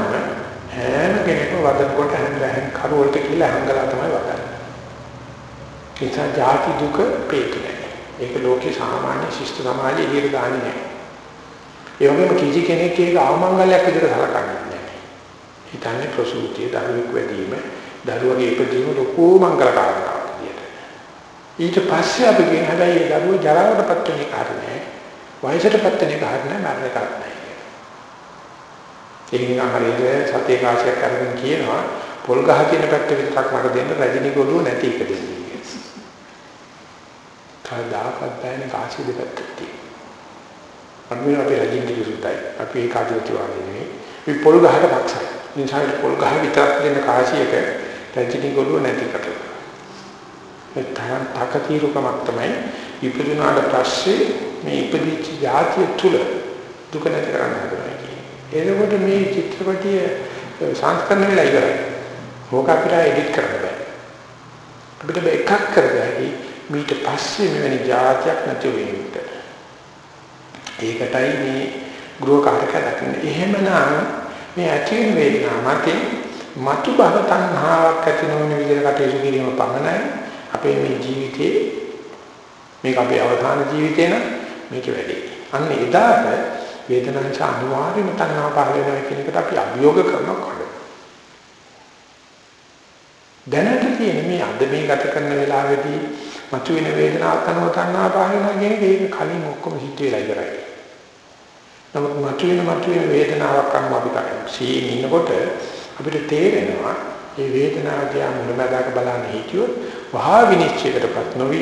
හැම කෙනෙක්ම වදන් කොට හැන්දෑන් කරවලට කියලා හංගලා තමයි වදන්නේ. ඒ නිසා ජාති දුක පේන්නේ ඒක ලෝකේ සාමාන්‍ය ශිෂ්ට සමාජයේ එළියට දාන්නේ නැහැ. ඒ වගේම කිසි කෙනෙක් ඒක අවමංගලයක් විදිහට සලකන්නේ නැහැ. හිතන්නේ ප්‍රසූතිය, දරුවෙක් වැඩිම, දරුවගේ ඉපදීම ලොකු මංගල කාරණාවක් විදිහට. ඊට පස්සේ අපි කියන හැබැයි ඒ දරුවෝ ජරාවටපත් වෙන එක හරිනේ. වයසටපත් වෙන එක හරිනේ මරණ කරන්නේ. ඒක නිකන් හරියට සතේ කාශයක් අරගෙන කියනවා පොල් ගහ කියන පැත්ත විතරක් මට දෙන්න රජිනී ගොළුව නැති එක දෙන්න. කවදාකවත් බෑනේ කාසිය දෙපැත්තක් තියෙනවා. අන්න අපි රජින්ට විරුද්ධයි. අපි ඒ කාටියතු වගේ නෙවෙයි. මේ පොල් ගහට පක්ෂයි. නිසා පොල් ගහ විතරක් දෙන කාසියක රජිනී ගොළුව නැති කරලා. ඒ තරම් තකතිරුකමක් තමයි ඉපදුනාට පස්සේ මේ ඉපදිච්ච જાතිය තුල දුක නැති කරන්න හදනවා කියන්නේ. එතකොට මේ චිත්‍රපටිය සංස්කරණය වෙලා ඉවරයි. ඕක අපිට එඩිට් කරන්න බෑ. අපිට එකක් කරගන්න මීට පස්සේ මෙවැනි જાතියක් නැති වෙන්නට. ඒකටයි මේ ගෘහකාරක දකින්නේ. එහෙමනම් මේ ඇති වෙන වේදනාව මතින් මතු භව තණ්හාවක් ඇති නොවන විදිහට කටයුතු කිරීම පමණයි අපේ මේ ජීවිතේ මේක අපේ අවධාන ජීවිතේ නම් මේක වැඩි. අන්න එදාට වේදනාංශ අනිවාර්යයෙන්ම තණ්හා පහල වෙනවා කියන එකට අපි අභියෝග කරනවා කඩ. දැනට තියෙන මේ අද මේ ගත කරන වෙලාවේදී මතුවෙන වේදනාවක් අනුව තණ්හා පහල වෙනවා කියන එක ඒක කලින් ඔක්කොම සිද්ධ වෙලා ඉවරයි. නමුත් මතුවෙන මතුවෙන වේදනාවක් අනුව අපි සීන් ඉන්නකොට අපිට තේරෙනවා මේ වේදනාව දිහා මුලමදාක බලන්න හිටියොත් වහා විනිශ්චයකටපත් නොවි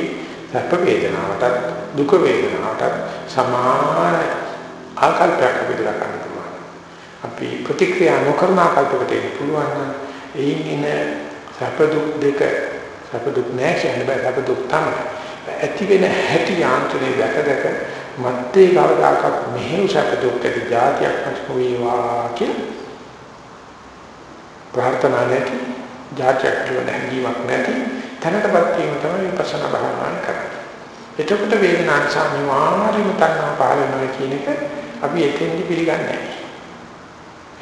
සැප වේදනාවටත් දුක වේදනාවටත් සමාන ආකල්පයක් අපිට දක්වන්න පුළුවන්. අපි ප්‍රතික්‍රියා නොකරන ආකල්පයකට එන්න පුළුවන් නම් එයින් ඉන සැප දුක් දෙක සැප දුක් නැහැ කියන්නේ බෑ සැප දුක් තමයි. ඇති වෙන හැටි යාන්ත්‍රණය දැක දැක මත්තේ කවදාකවත් මෙහෙම සැප දුක් ඇති જાතියක් නැති වේවා කියලා ප්‍රාර්ථනා නැති જાතියක් කියන හැඟීමක් නැති තැනටපත් වීම තමයි විපස්සනා භාවනාව කරන්නේ. එතකොට වේදනාංශ අනිවාර්යයෙන්ම තණ්හා පහළ වෙනවා කියන එක අපි එතෙන්දි පිළිගන්නේ නැහැ.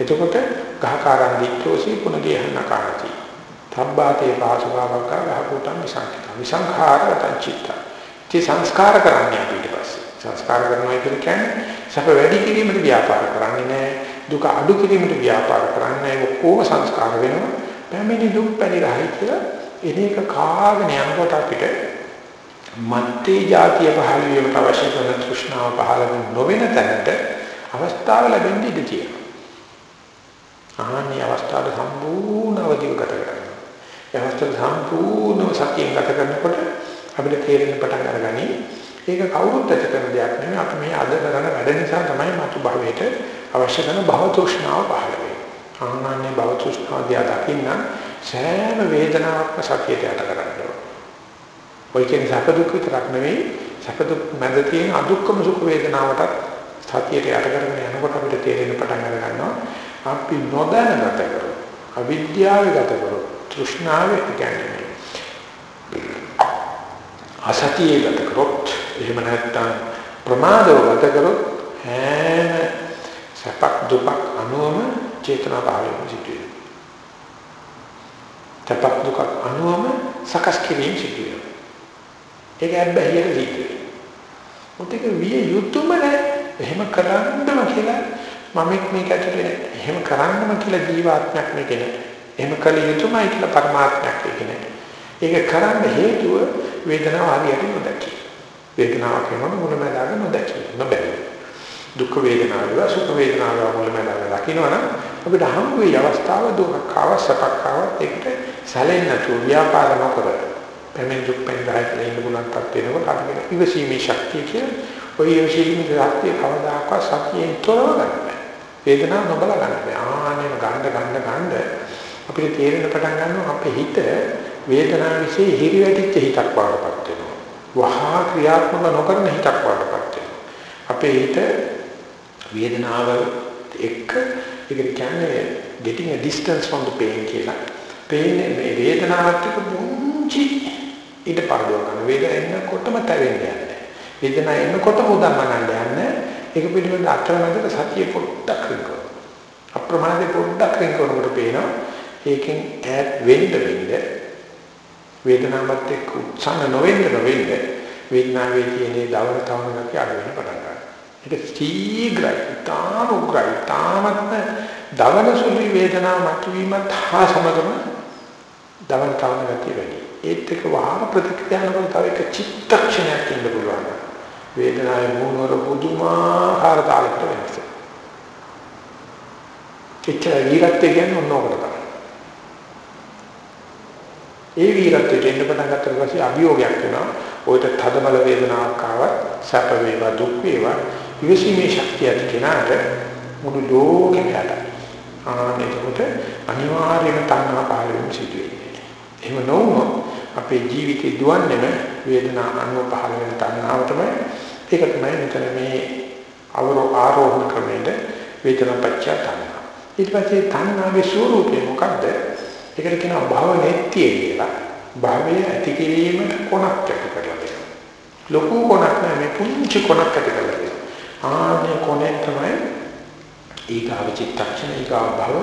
එතකොට ගහකාරන් දික්කෝසි පුනගේහනකාරති. තබ්බාතේ පාසුභාවක ගහකොටන් විසංකිත. විසංඛාරතං චිත්ත. ඒ සංස්කාර කරන්නේ අපිට පස්සේ. සංස්කාර කරනවා කියන්නේ සැප වැඩි කිරීමට ව්‍යාපාර කරන්නේ නැහැ. දුක අඩු කිරීමට ව්‍යාපාර කරන්නේ නැහැ. ඔක්කොම සංස්කාර වෙනවා. පැමිණි දුක් පරිරහයි කියලා එන එක කාගෙන යනකොට අපිට මත්තේ જાතිය පහළ වීමට අවශ්‍ය කරන තෘෂ්ණාව පහළ නොවන තැනට අවස්ථාව ලැබෙන්නේ ඉඳී තියෙනවා. ආහනේ අවස්ථාවට සම්පූර්ණ අවදිව ගත කරනවා. ඒ අවස්ථාව සම්පූර්ණව සතියෙන් ගත කරනකොට අපිට තේරෙන පටන් අරගනි. ඒක කවුරුත් ඇති කරන දෙයක් නෙමෙයි. අපි මේ අද කරන වැඩ නිසා තමයි මතු භවයට අවශ්‍ය කරන භව තෘෂ්ණාව පහළ වෙන්නේ. ආහනේ භව තෘෂ්ණාව දිහා දකින්න සෑම වේදනාවක්ම සතියට යට කරන්න ඔය කියන්නේ සැප දුක් විතරක් නෙවෙයි සැප දුක් මැද තියෙන අදුක්කම සුඛ වේදනාවටත් සතියට යට කරගෙන යනකොට අපිට තේරෙන පටන් අර ගන්නවා අපි නොදැනගත කරෝ අවිද්‍යාවේ ගත කරෝ තෘෂ්ණාවේ කියන්නේ අසතියේ ගත කරොත් එහෙම නැත්නම් ප්‍රමාදව ගත කරොත් හැම සැපක් දුකක් අනුවම චේතනා භාවයෙන් සිදුවේ. සැපක් දුකක් අනුවම සකස් කිරීම සිදුවේ. ඒක හැබැයි හිතේ. මුතක විය යුතුයම නැහැ. එහෙම කරන්නම කියලා මම මේක ඇතුලේ එහෙම කරන්නම කියලා ජීවාත්මයක් මේක නෑ. එහෙම කළ යුතුයමයි කියලා පරමාත්මයක් ඒක නෑ. ඒක කරන්න හේතුව වේදනාව හරියට නොදකි. වේදනාව කියනොත් මුලමදාග නොදකි. නොබැරි. දුක් වේදනාව සුඛ වේදනාව මුලමදාග දකින්නවනම් අපිට හම් වෙයි අවස්ථාව දුකක් ආවසටක් ආවත් ඒකට සැලෙන්නේ නැතුව ව්‍යාපාර නොකර පැමිණ දුක් පැනිරහයි කියලා ඉන්න පුළුවන් තත් වෙනකොට අපිට ඉවසීමේ ශක්තිය කියන ඔය ඉවසීමේ ශක්තිය කවදාකවත් සතියෙන් තොරව ගන්න බෑ. වේදනාව නොබල ගන්න බෑ. ආනෙම ගන්න ගන්න ගන්න අපිට තේරෙන පටන් ගන්නවා අපේ හිත වේදනාව વિશે හිරිවැටිච්ච හිතක් වඩපත් වෙනවා. වහා ක්‍රියාත්මක නොකරන හිතක් වඩපත් වෙනවා. අපේ හිත වේදනාව එක්ක ඒකට කියන්නේ getting a distance from the pain කියලා. pain මේ වේදනාවත් එක්ක මුංචි ඊට පාඩුව ගන්න වේදනාව එන්නකොටම තැවෙන්නේ නැහැ. වේදනාව එන්නකොටම උදම්මනන්න යන්නේ. ඒක පිළිබඳ අත්‍යවශ්‍ය සතිය පොඩ්ඩක් කරනවා. අප්‍රමාදේ පොඩ්ඩක් කරනකොට පේනවා ඒකෙන් ඈත් වෙන්න වෙන්න වේදනාවත් එක්ක උත්සන්න නොවෙන්න නොවෙන්න වේදනාවේ තියෙන දවන තවන ගතිය අඩු වෙන පටන් ගන්නවා. ඒක ශීඝ්‍රයි, තාම උග්‍රයි, තාමත්ම දවන සුළු වේදනාව මතුවීමත් හා සමගම දවන තවන ගතිය වැඩි. ඒත් එක වහා ප්‍රතික්‍රියා කරන තව එක චිත්තක්ෂණයක් ඉන්න පුළුවන්. වේදනාවේ මූණවර පුදුමාකාර තාලයකට වෙනස. චිත්ත විරක්තිය කියන්නේ ඔන්නෝකට තමයි. ඒ විරක්තියට එන්න පටන් ගත්තට පස්සේ අභියෝගයක් වෙනවා. ඔයිට තදබල වේදනාවක් ආවත් සැප වේවා දුක් වේවා ඉවසීමේ ශක්තිය ඇති කෙනාට මුළු ලෝකෙම යටයි. ආනෙකට අනිවාර්යයෙන්ම තණ්හා පහළ වෙන සිදුවේ. එහෙම නොවුනොත් අපේ ජීවිතේ දුවන්නේම වේදනා අනුව පහළ වෙන තණ්හාවටම ඒක තමයි මෙතන මේ අවරෝ ආරෝහණ ක්‍රමයේ වේදනා පච්චය තණ්හා. ඊට පස්සේ තණ්හාවේ ස්වરૂපය මොකද්ද? ඒකට කියනවා භව නෙත්‍ය කියලා. භවය ඇති කිරීමට කොනක් ඇති කරලා දෙනවා. ලොකු කොනක් නෑ මේ පුංචි කොනක් ඇති කරලා දෙනවා. ආනේ කොනේ තමයි ඊගාව චිත්තක්ෂණ ඊගාව භව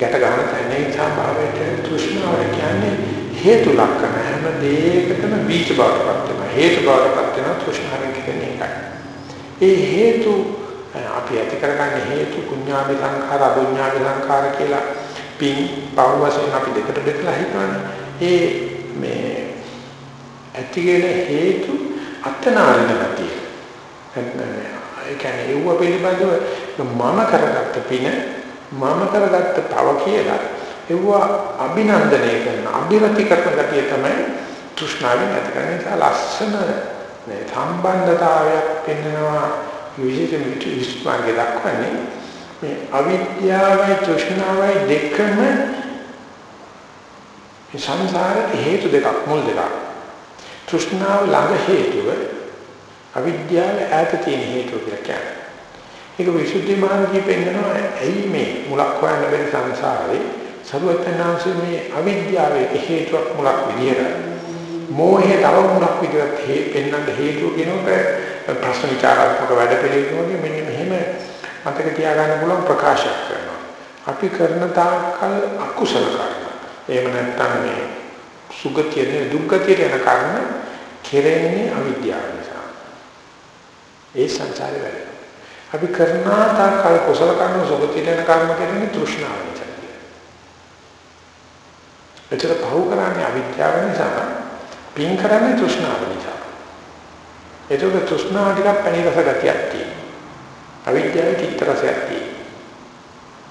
ගැට ගන්න තැන නිසා භවයට තෘෂ්ණාව කියන්නේ හේතු ලක්ෂණ හැම දෙයකටම බීජ බවටපත් වෙනවා. හේතු බවටපත් වෙනවා තෘෂ්ණාවෙන් කියන්නේ ඒකයි. ඒ හේතු අපි ඇති කරගන්න හේතු කුඤ්ඤාභි සංඛාර අභුඤ්ඤාභි සංඛාර කියලා පින් පව වශයෙන් අපි දෙකට බෙදලා හිතවනේ. ඒ මේ ඇතිගෙන හේතු අත්නාරින ගතිය. ඒ කියන්නේ ඒව පිළිබඳව මම කරගත්ත පින මම කරගත්ත පව කියලා ඒව අභිනන්දනය කරන අභිරති කරන ගතිය තමයි තෘෂ්ණාවෙන් ඇති කරන නිසා ලස්සන මේ සම්බන්ධතාවයක් පෙන්වනවා විශේෂ විස්මාර්ගය දක්වන්නේ මේ අවිද්‍යාවයි තෘෂ්ණාවයි දෙකම මේ සංසාරේ හේතු දෙකක් මුල් දෙකක් තෘෂ්ණාව ළඟ හේතුව අවිද්‍යාව ඈත තියෙන හේතුව කියලා කියන්නේ. ඒක විසුද්ධි මාර්ගයේ පෙන්නනවා ඇයි මේ මුලක් හොයන්න බැරි සංසාරේ සරුවත්නාංශයේ මේ අවිද්‍යාවේ හේතුවක් මුලක් විදියට මෝහයේ තව මුලක් විදියට පෙන්වන්න හේතුව කියනකොට ප්‍රශ්න විචාරාත්මක වැඩ පිළිවෙලකදී මෙන්න මෙහෙම මතක තියාගන්න පුළුවන් ප්‍රකාශයක් කරනවා. අපි කරන තාක්කල් අකුසල කරන. එහෙම නැත්නම් මේ සුගතිය දුක්ගතිය යන කර්ම කෙරෙන්නේ අවිද්‍යාව නිසා. ඒ සංසාරේ වැඩ. අපි කරන තාක්කල් කුසල කර්ම සුගතිය යන කර්ම කෙරෙන්නේ තෘෂ්ණාව නිසා. එතන පහු කරන්නේ අවිද්‍යාව නිසා. පින් කරන්නේ තෘෂ්ණාව නිසා. ඒක තෘෂ්ණාව ටිකක් පැණි රස ගතියක් තියෙනවා. අවිද්‍යාවේ චිත්ත රසයක් තියෙනවා.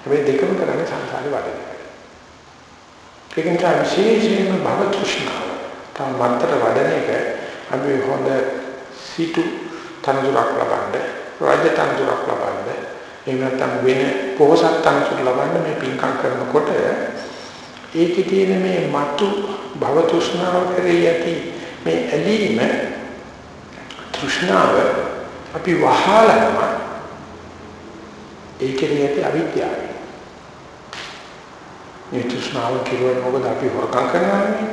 හැබැයි දෙකම කරන්නේ සංසාරේ වඩන එක. ඒක නිසා විශේෂයෙන්ම භව තෘෂ්ණාව. තම මත්තර වඩන එක අපි හොඳ සිටු තනතුරක් ලබන්න, රාජ්‍ය තනතුරක් ලබන්න, එහෙම නැත්නම් වෙන පොහොසත් තනතුර ලබන්න මේ පින්කම් කරනකොට ඒකේ තියෙන මේ මතු භව තෘෂ්ණාව කරේ යටි මේ ඇලීම තෘෂ්ණාව අපි වහලනවා ඒකේ යටි අවිද්‍යාවයි. මේ තෘෂ්ණාව කිරුවේ මොකද අපි හොරකම් කරනවානේ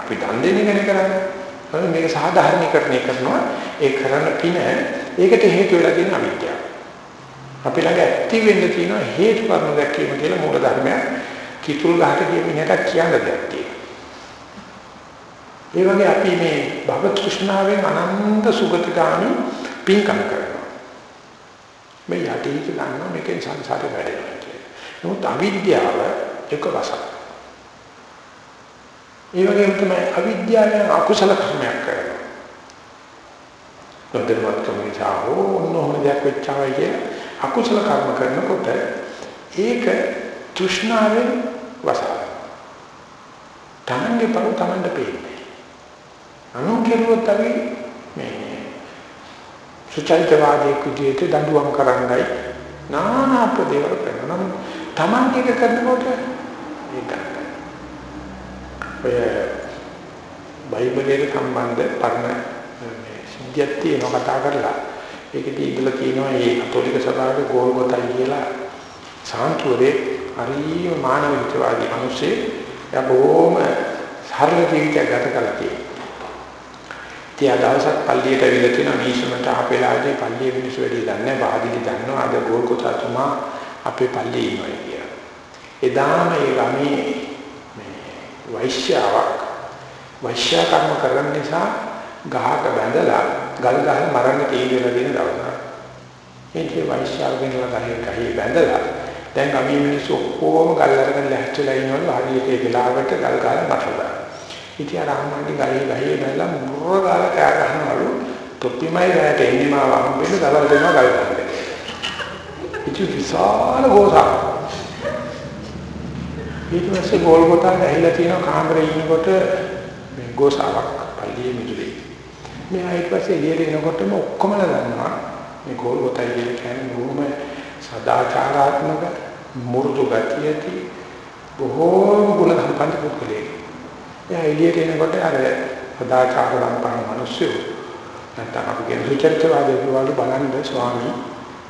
අපි දන් දෙන එක කරන්නේ. මේක සාධාරණීකරණය කරනවා. ඒ කරන පින ඒකට හේතු වෙලා තියෙන අවිද්‍යාව. අපි ළඟ ඇක්ටිව් වෙන්න තියෙන හේතු කර්ම දැක්වීම කියලා මූල ධර්මයක් කිතුල් ගහට කියමින් එකක් කියන්න දෙයක් තියෙනවා. ඒ වගේ අපි මේ භව තෘෂ්ණාවෙන් අනන්ත සුගතිගාමි පින්කම් කරනවා. මේ යටි හිත ගන්නවා මේකෙන් සංසාරේ වැඩෙනවා කියලා නමුත් අවිද්‍යාව එක වසක්. ඒ වගේම තමයි අවිද්‍යාවෙන් අකුසල කර්මයක් කරනවා. නොදැනුවත් කම නිසා හෝ නොහොන දෙයක් වෙච්චාවයි කිය අකුසල කර්ම කරනකොට ඒක තෘෂ්ණාවෙන් වසාල. තමන්ගේ පරු තමන්ට පේන්නේ. අනුකේරුවත් අපි මේ සුචරිතවාදී කුටියට දඬුවම් කරන්නයි නානා ප්‍රදේවල කරනවා. තමන් ටික කරනකොට ඒකයි. ඔය බයිබලයේ සම්බන්ධ පරණ මේ සිද්ධියක් තියෙනවා කතා කරලා ඒකදී ඉඳලා කියනවා මේ කතෝලික සභාවේ ගෝල්ගොතයි කියලා සාන්තුවරේ හරිම මානව හිතවාදී මිනිස්සේ යා බොහොම සරල ජීවිතයක් ගත කළා තියෙනවා. තියා දවසක් පල්ලියට ඇවිල්ලා තියෙන මිනිස්සුන්ට ආපෙලාදී පල්ලියේ මිනිස්සු වැඩි දන්නේ වාදිලි දන්නවා අද ගෝල්ගොතතුමා අපේ පල්ලියේ ඉන්නවා කියලා. එදාම ඒ ගමේ මේ වෛශ්‍යාවක් වෛශ්‍යා කර්ම කරන නිසා ගහක බැඳලා ගල් ගහ මරන්න තීන්දුව දෙන දවසක්. ඒකේ වෛශ්‍යාවගෙන් ගහේ ගහේ බැඳලා දැන් ගමේ මිනිස්සු ඔක්කොම ගල් අරගෙන ලැහැත්ලා ඉන්නවලු හරියට ඒ වෙලාවට ගල් ගහලා මරලා. ඉතින් අර අම්මගේ ගහේ ගහේ බැලලා මුර ගාලා කෑ ගහනවලු තොප්පිමයි රැට එන්නේ මාව හම්බෙන්න දවල් දෙනවා ගල් ගහන්න. ඉති විශාල ගෝසාවක්. ඊට පස්සේ ගෝල්ගොතට ඇහිලා තියෙන කාමරේ ඉන්නකොට මේ ගෝසාවක් පල්ලියේ මිදුලේ. මෙයා ඊට පස්සේ එළියට එනකොටම ඔක්කොම දන්නවා මේ ගෝල්ගොතයි කියන්නේ බොහොම සදාචාරාත්මක මුරුදු ගතියති බොහෝම ගුණ සම්පන්න පුද්ගලයෙක්. එයා එළියට එනකොට අර සදාචාර සම්පන්න මිනිස්සු නැත්නම් අපි කියන සුචරිතවාදී වල බලන්න ස්වාමී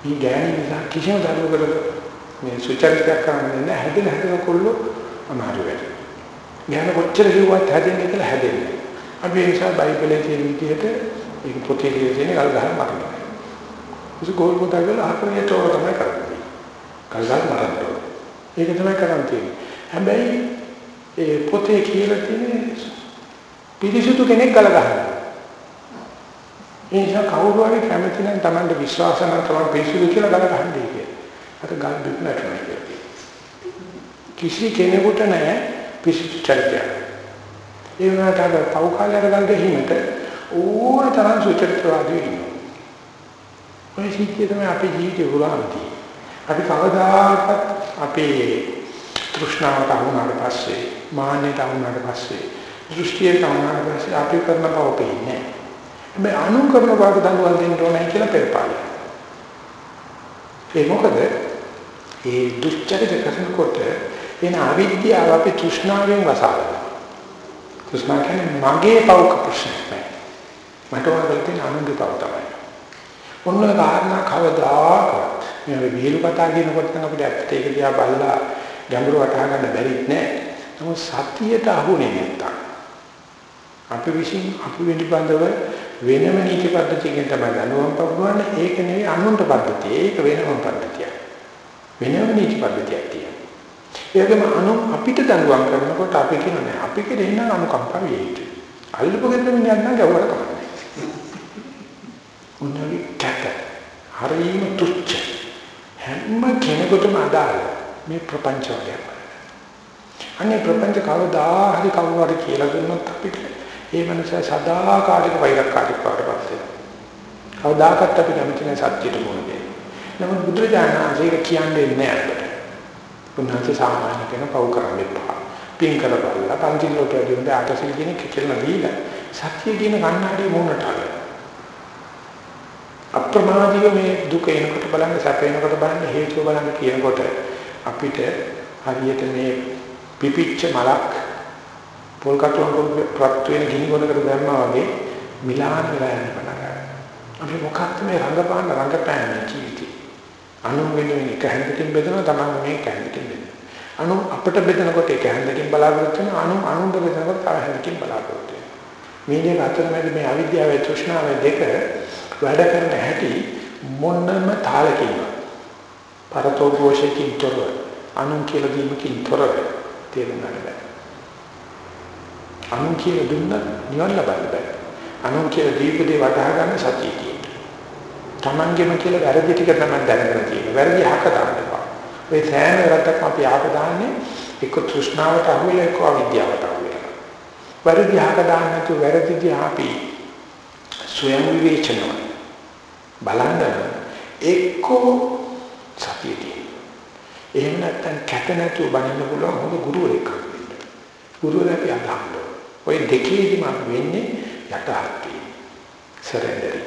මේ ගෑණි නිසා කිසිම දරුවකට මේ සුචරිතයක් කරන්නේ නැහැ හැදෙන හැදෙන කොල්ල අමාරු වැඩ. ඥාන කොච්චර කිව්වත් හැදෙන්නේ කියලා හැදෙන්නේ. අපි ඒ නිසා බයිබලයේ තියෙන විදිහට ඒක පොතේ තියෙන ගල් ගහන මරනවා. ඒක ගෝල් පොතක් ගල අහකරේ තෝර තමයි කරන්නේ. ගල් ගහන මරනවා. ඒක තමයි කරන්නේ. හැබැයි ඒ පොතේ කියලා තියෙන පිරිසුදු කෙනෙක් ගල ගන්නවා. ඒ නිසා කවුරු හරි කැමති නම් Tamanට විශ්වාස නම් Taman පිරිසුදු කියලා ගල ගන්නයි කියන්නේ. අර ගල් බිප්ලට නැහැ කිසි කෙනෙකුට නැහැ පිරිසුදු චරිතය. ඒ වුණාට අර පව් කාලයට ගල් දෙහිමට ඕන තරම් සුචරිතවාදී ඉන්නවා. ඔය සිද්ධිය තමයි අපේ ජීවිතේ පුරාම තියෙන්නේ. අපි කවදාකවත් අපේ තෘෂ්ණාවට අහුනාට පස්සේ මාන්නයට අහුනාට පස්සේ දෘෂ්ටියට අහුනාට පස්සේ අපි කරන බව පේන්නේ නැහැ. මේ අනු කරන බවට දඬුවම් දෙන්න ඕනේ කියලා පෙරපාලි. ඒ මොකද ඒ දුෂ්චරිත කරනකොට එන අවිද්‍යාව අපි තෘෂ්ණාවෙන් වසාලනවා. තෘෂ්ණා කියන්නේ මගේ පෞක ප්‍රශ්නයක් නෑ. මට වගේ තියෙන අනුන්ගේ පව තමයි. ඔන්න කාරණා කවදාකවත් මේ විහිළු කතා කියනකොට නම් අපිට ඇත්තට ඒක දිහා බලලා ගැඹුරු වටහා ගන්න බැරිත් නෑ. නමුත් සතියට අහුනේ නැත්තම් අපි විසින් අපි පිළිබඳව වෙනම නීති පද්ධතියකින් තමයි දැනුවම් පවුවන්නේ ඒක නෙවෙයි අනුන්ට පද්ධතිය. ඒක වෙනම පද්ධතියක්. වෙනම නීති පද්ධතියක් තියෙනවා. ඒකම අනු අපිට දඬුවම් කරනකොට අපි කියන්නේ අපි කෙරෙන්න අනුකම්පාව විය යුතුයි. අල්ලපු ගෙදර මිනිහක් නම් ගවර කරන්නේ. උන්වගේ කැත හරිම තුච්ච හැම කෙනෙකුටම අදාළ මේ ප්‍රපංච වගේ. අනේ ප්‍රපංච කවදා හරි කවුරු හරි කියලා දුන්නොත් අපිට ඒ මනස සදාකාලික වෛරක්කාරී පාඩපත් වෙනවා. කවදාකවත් අපි කැමති නැහැ සත්‍යයට මුහුණ දෙන්න. නමුත් බුදුරජාණන් වහන්සේ කියන්නේ නැහැ අපිට. උන්වහන්සේ සාමාන්‍ය කෙනෙක් පව් කරන්න එපා. පින් කරපල්ලා පන්තිල උපදින්න ආතසිල් කෙනෙක් කියලා දීලා සත්‍ය කියන කණ්ණාඩිය මුහුණට අල්ලන. අප්‍රමාදීව මේ දුක එනකොට බලන්න සැප එනකොට බලන්න හේතුව බලන්න කියනකොට අපිට හරියට මේ පිපිච්ච මලක් පොල් කටුවක ප්‍රත් වෙන ගිනි ගොඩකට දැම්මා වගේ මිලාන වෙලා යන පටන් ගන්නවා. අපි මොකක්ද මේ රංගපාන රංගපෑම ජීවිතේ. අනු වෙනුවෙන් එක හැන්දකින් බෙදනවා තමයි මේ හැන්දකින් බෙදෙනවා. අනු අපිට බෙදනකොට එක හැන්දකින් බලාපොරොත්තු වෙනවා අනු අනුන්ට බෙදනකොට තව හැන්දකින් බලාපොරොත්තු වෙනවා. මේ දෙක අතර මැද මේ අවිද්‍යාවේ තෘෂ්ණාවේ දෙක වැඩ කරන හැටි මොන්නම තාලකින්වත් පරතෝ ഘോഷකින් තොරව අනුන් කියලා දීමකින් තොරව තේරුම් ගන්න බෑ. අනුන් කියලා දුන්නත් නිවන් ලබන්න බෑ. අනුන් කියලා දීපදේ වටහා ගන්න සතිය තියෙනවා. Tamanගෙම කියලා වැරදි ටික තමයි දැනගෙන තියෙන්නේ. වැරදි අහක දාන්න එපා. ඔය සෑම වැරද්දක්ම අපි අහක දාන්නේ එක්ක තෘෂ්ණාවට අහුවෙලා එක්ක අවිද්‍යාවට අහුවෙලා. වැරදි අහක දාන්න නැතුව වැරදි දිහා අපි ස්වයං විවේචනය බලන්න එක්කෝ සතිය තියෙනවා. එහෙම නැත්නම් කැට නැතුව බලන්න පුළුවන් හොඳ ගුරුවරයෙක් හම්බෙන්න. ගුරුවරයා අපි අදහන්න. ওই දෙකේදීම වෙන්නේ යටහත් වීම. සරෙන්ඩරි.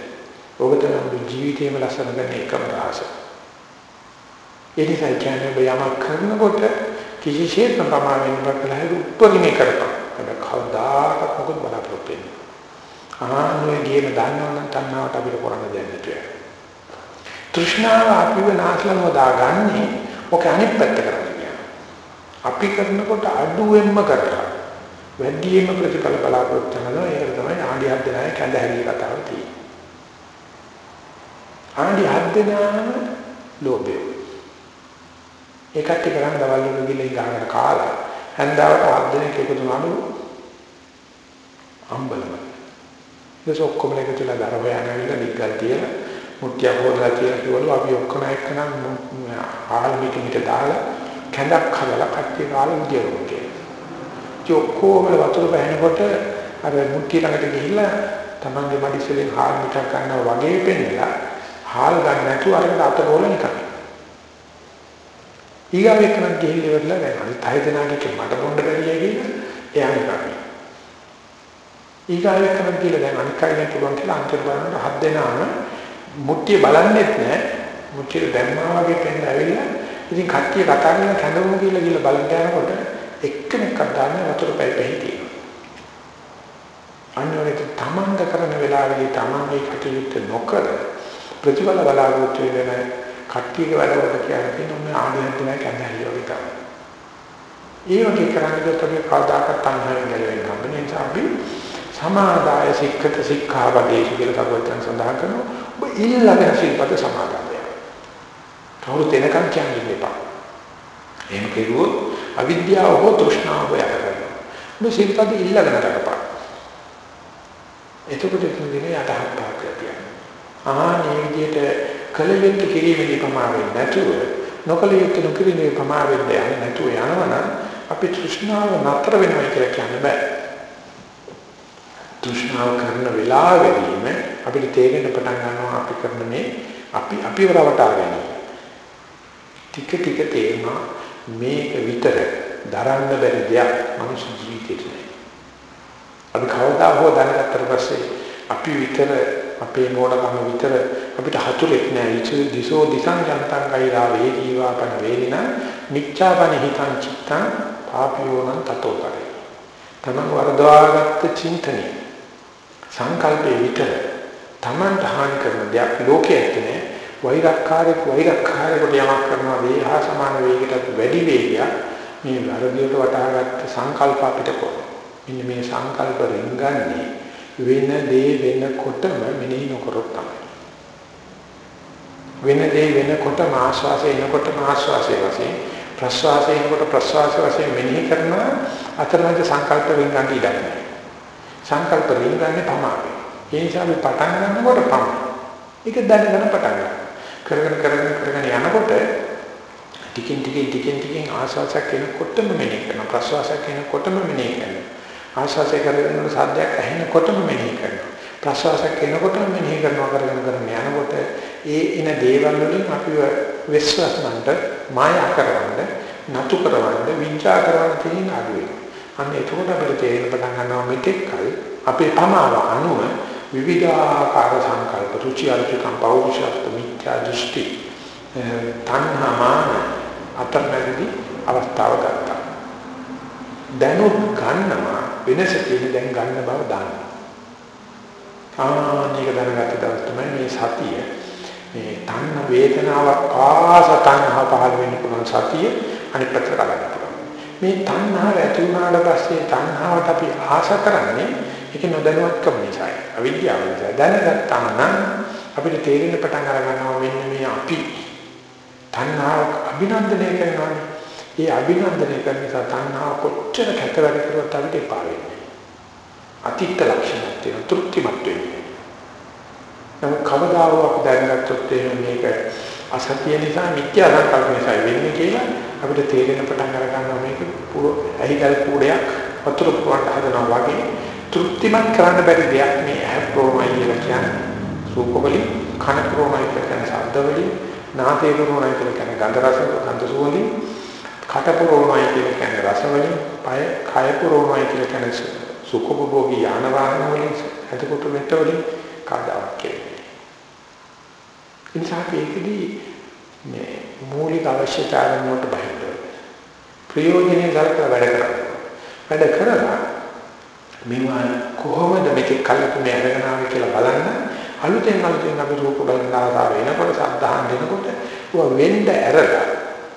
ඔබ තමයි ජීවිතේම ලස්සන ගන්න එකම රහස. ඒ නිසා කියන්නේ ඔබ යමක් කරනකොට කිසිසේත්ම ප්‍රමාණයෙන් බකලා උපරිමේ කරපන්. හැබැයි කවදාකවත් මොකද බලාපොරොත්තු වෙන්නේ. ආනෝය ගේම දන්නවනම් තණ්හාවට අපිට කරන්න දෙයක් නෑ. තෘෂ්ණාව අපිව නාස්ලම දාගන්නේ ඔක අනිත් පැත්ත කරන්නේ. අපි කරනකොට අඩුවෙන්ම කරලා වැඩියෙන්ම ප්‍රතිඵල බලාපොරොත්තු වෙනවා ඒක තමයි ආඩි හත් දෙනායි කැඳ හැලිය කතාව තියෙන්නේ. ආඩි හත් දෙනාම ලෝභය. ඒකත් කරන් දවල් වල ගිහින් ගහගෙන කාලා හැන්දාවට හත් දෙනෙක් එකතු වුණාලු අම්බලම. ඒක ඔක්කොම එකතුලා දර හොයාගෙන නිග්ගල් තියලා මුට්ටිය හොදලා කියලා කිව්වලු අපි ඔක්කොම එක්කනම් ආල් මිටිමිට දාලා කැඳක් හදලා කට්ටිය කාලා උදියරුම් කියලා. ඒ ඔක්කොම වතුර බහැනකොට අර මුට්ටිය ළඟට ගිහිල්ලා තමන්ගේ මඩිසලෙන් හාල් මිටක් ගන්නවා වගේ පෙන්නලා හාල් ගන්න නැතුව අරගෙන අත රෝල නිකන්. ඊගාව එක්කනම් ගිහිල්ලා ඉවරලා දැන් අනිත් හය දෙනාගේ මට බොන්න බැරිය කියලා එයා නිකන්. ඊගාව එක්කනම් කියලා දැන් අනිත් කයින් පුළුවන් කියලා අන්තිම බලනකොට හත් දෙනාම මුට්ටිය බලන්නෙත් නෑ මුට්ටිය දැම්මා වගේ පෙන්න ඇවිල්ලා ඉතින් කට්ටිය කතා කරන කැඳවමු කියලා කියලා බලන්න යනකොට එක්කෙනෙක්ක් දාන්නේ වතුර පැයි තියෙනවා අන්නෝනේ තමන්ද කරන වෙලාවේදී තමන්ගේ කටයුත්ත නොකර ප්‍රතිඵල බලාපොරොත්තු වෙන කට්ටියගේ වැඩවලට කියන්නේ ඔන්න ආදියන් තමයි කැඳහැලිය වගේ තමයි. ඒ වගේ කරන්නේ තමයි කවදාකවත් තණ්හාවෙන් ගැලවෙන්න හම්බ නිසා අපි සමාදාය සික්කත සික්ඛාවදේශ කියලා කවදාවත් සඳහන් කරනවා. ඔබ ඊළඟ සිල්පද සමාදානය. කවුරු තැනකම් කියන්නේ එපා. එහෙම කෙරුවොත් අවිද්‍යාව හෝ තෘෂ්ණාව යට කරනවා. ඔබ සිල්පද ඊළඟට රකපා. එතකොට තුන්දෙනේ අදහස් පාක් කියනවා. ආනේ විදිහට කලියෙත් කිරීමේ ප්‍රමාණ වෙන්නේ නැතුව නොකල යුත්තේ නොකිරීමේ ප්‍රමාණ වෙන්නේ නැතුව යනවනම් අපි තෘෂ්ණාව නතර වෙනවා කියලා කියන්න බෑ. තෘෂ්ණාව කරන වෙලාවෙදීම අපිට තේරෙන්න පටන් ගන්නවා අපි කරන මේ අපි අපිව රවටා ගැනීම. ටික ටික තේරෙනවා මේක විතර දරන්න බැරි දෙයක් මනුෂ්‍ය ජීවිතේට නෑ. අපි කවදා හෝ දැනගත්තට පස්සේ අපි විතර අපේ මොඩකම විතර අපිට හතුරෙක් නෑ ඉචු දිසෝ දිසං ජනතං කෛරා වේදීවා පන වේදින මිච්ඡාපන හිතං චිත්තං පාපියෝනං තතෝ කරේ තමන් වරදවාගත්ත චින්තනය සංකල්පේ විතර තමන්ට හානි කරන දෙයක් ලෝකයේ ඇත්තනේ වෛරක්කාරයෙක් වෛරක්කාරයෙකුට යමක් කරනවා වේ හා සමාන වේගයකට වැඩි වේගයක් මේ වැරදියට වටහාගත්ත සංකල්ප අපිට කොහොමද? මෙන්න මේ සංකල්ප රින්ගන්නේ වෙන දේ වෙනකොටම මෙනෙහි නොකරොත් තමයි. වෙන දේ වෙනකොට ආශ්වාසය එනකොට ආශ්වාසය වශයෙන් ප්‍රශ්වාසය එනකොට ප්‍රශ්වාසය වශයෙන් මෙනෙහි කරන අතරමැද සංකල්ප රින්ගන්න ඉඩ නැහැ සංකල්ප රින්ගන්නේ තමයි ඒ නිසා අපි පටන් ගන්නකොට තමයි ඒක දැනගෙන පටන් ගන්න. කරගෙන කරගෙන කරගෙන යනකොට ටිකින් ටිකින් ටිකින් ටිකින් ආශ්වාසයක් එනකොටම මෙනෙහි කරනවා. ප්‍රශ්වාසයක් එනකොටම මෙනෙහි කරනවා. ආශ්වාසය කරගෙන සද්දයක් ඇහෙනකොටම මෙනෙහි කරනවා. ප්‍රශ්වාසයක් එනකොටම මෙනෙහි කරනවා කරගෙන කරගෙන යනකොට ඒ එන දේවල් වලින් අපිව විශ්වාසමන්ට මායා කරවන්න, නතු කරවන්න, විචා කරවන්න තියෙන අඩු වෙනවා. අන්න එතකොට අපිට තේරෙන්න පටන් ගන්නවා මෙතෙක් කල අපේ පමාව අනුව විවිධාකාර සංකල්ප, රුචි අරුචිකම්, පෞරුෂත්ව, මිත්‍යා දෘෂ්ටි, තණ්හාමාන අතරමැදි අවස්ථාව ගත්තා. දැනුත් ගන්නවා වෙනස තියෙන දැන් ගන්න බව දාන්න. ආනික දැනගත්ත දවස් තමයි මේ සතිය මේ තන්න වේදනාව ආස තණ්හා පහළ වෙන්න පුළුවන් සතිය අනිත් පැත්තට ගන්න පුළුවන්. මේ තණ්හාව ඇති වුණාට පස්සේ තණ්හාවට අපි ආස කරන්නේ ඒක නොදැනුවත්කම නිසායි. අවිද්‍යාව නිසා දැනගත්තාම නම් අපිට තේරෙන්න පටන් අර ගන්නවා මෙන්න මේ අපි තණ්හාව අභිනන්දනය කරනවානේ. ඒ අභිනන්දනය කරන නිසා තණ්හාව කොච්චර කැත වැඩ කරුවත් අපිට එපා වෙන්නේ. අතිත්ත ලක්ෂණයක් තියෙන තෘප්තිමත් වෙන්නේ. නමුත් කවදාවත් දැනගත්තොත් මේක අසතිය නිසා මිත්‍යා සංකල්ප නිසා වෙන්නේ කියලා අපිට තේරෙන පටන් අර ගන්නවා මේක පුරෝ ඇහිගල් කූඩයක් වතුර පුරවට හදනවා වගේ තෘප්තිමත් කරන්න බැරි දෙයක් මේ ඇහ ප්‍රෝමයි කියලා කියන්නේ රූපවලින් කන ප්‍රෝමයි කියලා කියන්නේ ශබ්දවලින් නාසය ප්‍රෝමයි කියලා කියන්නේ ගන්ධ රස ගන්ධ සුවඳින් කට පුරවනයි කියලා කියන්නේ රස වලින්, පය කය පුරවනයි කියලා කියන්නේ සුඛභෝගී යාන වාහන වලින්, එතකොට මෙත වලින් කාදාවක් කියන්නේ. ඉන්සාව ඒකදී මේ මූලික අවශ්‍යතාවයන් වලට බහින්න ප්‍රයෝජනෙ ගලක වැඩ කරනවා. වැඩ කරලා මේවා කොහොමද මේක කල්ප මේ අරගෙන ආවේ කියලා බලන්න අලුතෙන් අලුතෙන් අපි රූප බලන ආකාර වෙනකොට සද්ධාහන් දෙනකොට ඒවා වෙන්න ඇරලා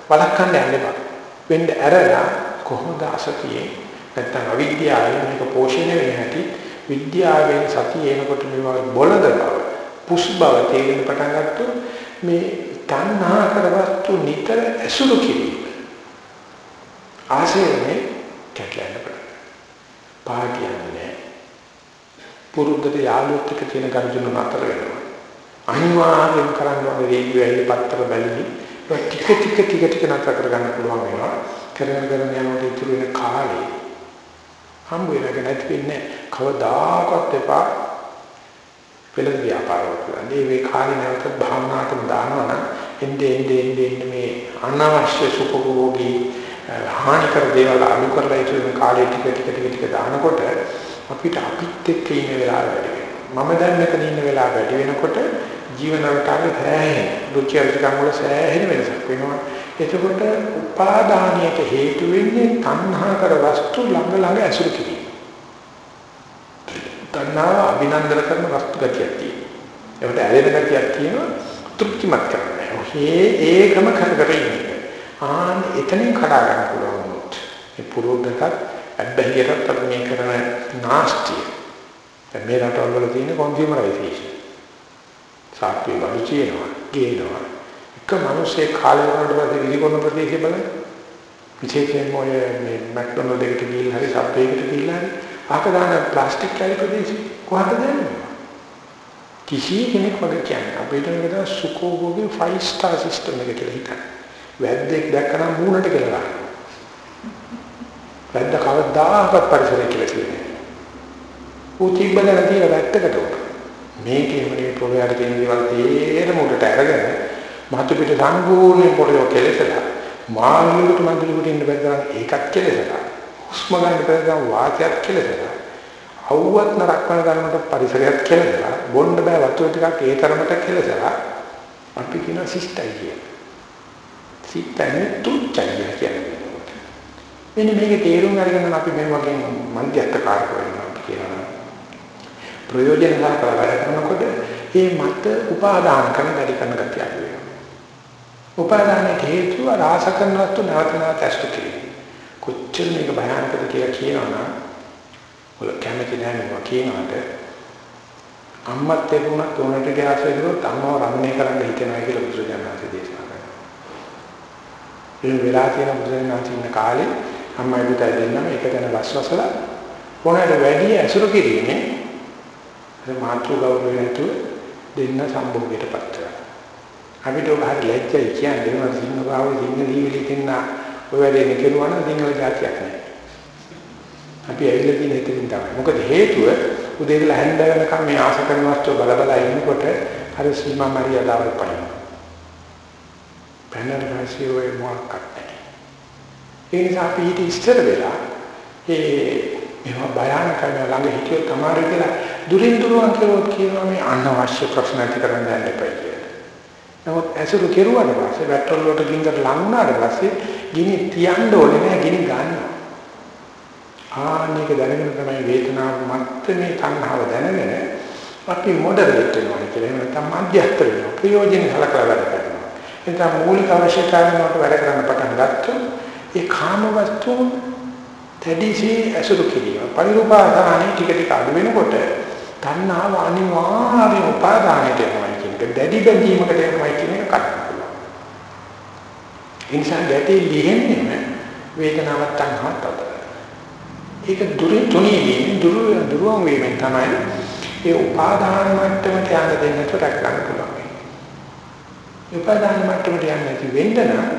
වළක්වන්න යන්න එපා. වෙන්න ඇරලා කොහොමද අසතියේ නැත්තම් අවිද්‍යාවෙන් මේක පෝෂණය වෙන්නේ නැති විද්‍යාවෙන් සතිය එනකොට මේවා බොළඳ බව පුස් බව තේරෙන්න පටන් ගත්තොත් මේ තණ්හා කරවත්තු නිතර ඇසුරු කිරීම. ආශයනේ කැටලන්න පටන් පාටියන්නේ පුරුද්දට යාළුවොත් එක්ක තියෙන ගනුදෙනු නතර වෙනවා. අනිවාර්යෙන් කරන්න ඕනේ රේඩියෝ ඇහි පත්තර බැලුවි ටික ටික ටික ටික නතර කරගන්න පුළුවන් වෙනවා. කරගෙන කරගෙන යනකොට ඉතුරු වෙන කාලේ හම්බ වෙලා නැති වෙන්නේ කවදාකවත් එපා. පෙළද ව්‍යාපාරවල කරන්නේ මේ කාලේ නැවත භාවනාවට දානවා නම් එnde ende ende ende මේ අනවශ්‍ය සුඛභෝගී හානිකර දේවල් අනු කරලා ඉතුරු වෙන කාලේ ටික ටික ටික ටික දානකොට අපිට අපිත් එක්ක ඉන්න වෙලාව වැඩි වෙනවා. මම දැන් මෙතන ඉන්න වෙලාව වැඩි වෙනකොට ජීවන රටාවේ සෑහෙන රුචි අරුචිකම් වල සෑහෙන වෙනසක් වෙනවා. එතකොට උපාදානියට හේතු වෙන්නේ තණ්හා කර වස්තු ළඟ ළඟ ඇසුරු කිරීම. තණ්හාව අභිනන්දන කරන වස්තු ගතියක් තියෙනවා. ඒකට ඇලෙන ගතියක් තියෙනවා තෘප්තිමත් කරන්නේ. ඔහේ ඒකම කර කර ඉන්නේ. ආන් එතනින් කඩා ගන්න පුළුවන් වුණොත් මේ පුරෝධකත් අබ්බැහියටත් අපි මේ කරන නාස්තිය. මේ රටවල් වල තියෙන කොන්සියුමරයිසේෂන් සාක්කුවේ බඩු තියෙනවා ගේනවා එක මිනිස්සේ කාලේ වලට පස්සේ විලිකොන ප්‍රදේශය බලන්න විශේෂයෙන්ම ඔය මේ මැක්ඩොනල්ඩ් එකට ගිහිල්ලා හරි සබ්වේකට ගිහිල්ලා හරි අහක දාන ප්ලාස්ටික් කැලි ප්‍රදේශي කොහටද යන්නේ? කිසි කෙනෙක් වගේ කියන්නේ අපිට මේක සුකෝගෝගේ 5 star system එක කියලා හිතන්න. වැද්දෙක් දැක්කම මූණට කියලා ගන්න. වැද්ද කවදාකවත් පරිසරය කියලා කියන්නේ. උති බදලා තියලා වැත්තකට උන. මේකේ මේ පොළොයට තියෙන දේවල් තේරෙම උඩට අරගෙන මතු පිට සම්පූර්ණයෙන් පොළොව කෙලෙසලා මාළුවෙකුට මන්දිරෙකුට ඉන්න බැරි ඒකත් කෙලෙසලා. හුස්ම ගන්න බැරි වාතයත් කෙලෙසලා. අවුවත් නරක් කරන ගන්නට පරිසරයත් කෙලෙසලා. බොන්න බෑ වතුර ටිකක් ඒ තරමට කෙලෙසලා. අපි කියන සිස්ටයි කියන්නේ. සිස්ටයි තුච්චයි කියන්නේ. මෙන්න මේකේ තේරුම් අරගෙන අපි මේ වගේ මන්දියත් කාර්ය කරනවා කියනවා. ප්‍රයෝජන සහකර වැඩ කරනකොට මේ මත උපාදාන කරන වැඩි කරන ගතිය අඩු වෙනවා. උපාදානයේ හේතුව රාස කරන වස්තු නැවත නැවත ඇස්තු කිරීම. කොච්චර මේක භයානකද කියලා කියනවනම් ඔල කැමති නැහැ මේවා කියනකට අම්මත් එක්ුණත් උනට ගෑස් වෙදුනොත් අම්මව රමණය කරන්න හිතෙනවා කියලා බුදුරජාණන් දේශනා කරනවා. ඒ වෙලා තියෙන බුදුරජාණන් ඉන්න කාලේ අම්මයි පුතයි දෙන්නම එක තැන වස්වසලා කොහොමද වැඩි ඇසුරු කිරීමේ අර මාතෘ ගෞරවය නැතුව දෙන්න සම්භෝගයටපත් වෙනවා. අපිට ඔබ හරි ලැජ්ජයි කියන්නේ මොන සිංහ භාව සිංහ දීවිලි දෙන්න ඔය වැඩේ කෙරුවා නම් සිංහල ජාතියක් නැහැ. අපි ඇවිල්ලා තියෙන හිතින් තමයි. මොකද හේතුව උදේ ඉඳලා හැන්ද වෙනකම් මේ ආස කරන වස්තු බල බල ඉන්නකොට අර සීමා මරියදාවල් පනිනවා. පැනල් පස්සේ ඔය මොකක්ද ඒ නිසා අපි ඊට ඉස්සර වෙලා ඒ මේවා භයානකයි ළඟ හිටියොත් තමයි කියලා දුරින් දුරවන් කරුවොත් කියනවා මේ අනවශ්‍ය ප්‍රශ්න ඇති කරන්න යන්න එපා කියලා. නමුත් ඇසුරු කෙරුවාට පස්සේ වැට්ටොල් වලට ගින්දර ලං වුණාට පස්සේ ගිනි තියන්න ඕනේ නෑ ගිනි ගන්නවා. ආනික දැනගෙන තමයි වේදනාව මත්තේ තණ්හාව දැනගෙන අපි මොඩරේට් වෙනවා කියලා එහෙම නැත්නම් මධ්‍යස්ථ වෙනවා ප්‍රයෝජන හලකලා වැඩ කරනවා. එතන මූලික අවශ්‍යතාවයන් වලට වැඩ කරන්න පටන් ගත්තොත් ඒ කාම වස්තුන් තැඩිසේ ඇසුරු කිරීම පරිඋපාදානෙ ටික ටික අඩු වෙනකොට තණ්හාව අනිවාර්ය උපාදානයට යනවා කියන එක දැඩි බැඳීමකට යනවා කියන එක කඩන්න පුළුවන්. ඒ නිසා ගැටේ ලිහෙන්නේම වේදනාවක් තණ්හාවක් අතර. ඒක දුරින් තුනී වීම දුර දුරවන් වීමෙන් තමයි ඒ උපාදාන මට්ටමට යන්න දෙන්නට රැක ගන්න පුළුවන්. උපාදාන මට්ටමට යන්න නැති වෙන්න නම්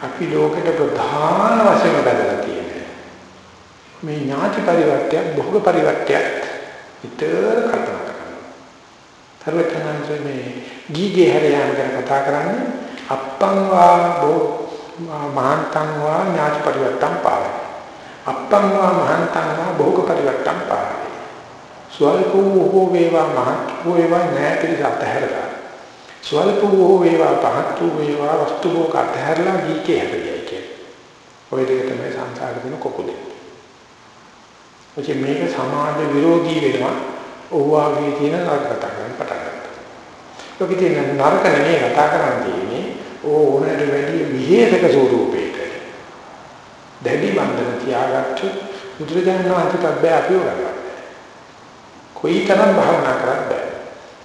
අපි ලෝකෙට ප්‍රධාන වශයෙන් බදලා තියෙන්නේ. මේ ඥාති පරිවර්තයක් භෝග පරිවර්තයක් විතර කල්පනා කරනවා. තරවතනන්සේ මේ ගීගේ හැරයන් ගැන කතා කරන්නේ අප්පං වා බෝ මහන්තං වා ඥාති පරිවර්තං පාවයි. අප්පං වා මහන්තං වා භෝග පරිවර්තං පාවයි. ස්වල්පෝ හෝ වේවා මහත් හෝ වේවා නෑ පිළිසත් හැරලා ස්වල්ප වූ වේවා පහත් වූ වේවා වස්තු භෝග අතහැරලා දීකේ හැදෙයි කියන්නේ. ඔය දෙක තමයි සංසාරේ දෙන කොකුලේ. ඔච්ච මේක සමාජ විරෝධී වෙනවා. ඕවාගේ තියෙන නරක කතා කරන්න පටන් ගන්නවා. ඔකේ තියෙන නරක නෙමෙයි කතා කරන්නේ ඕ ඕනට වැඩි විහෙතක ස්වරූපයක. දැඩි බන්ධන තියාගත්තු බුදුරජාණන් වහන්සේට බෑ අපිව ගන්න. කොයිතරම් භාවනා කරත් බෑ.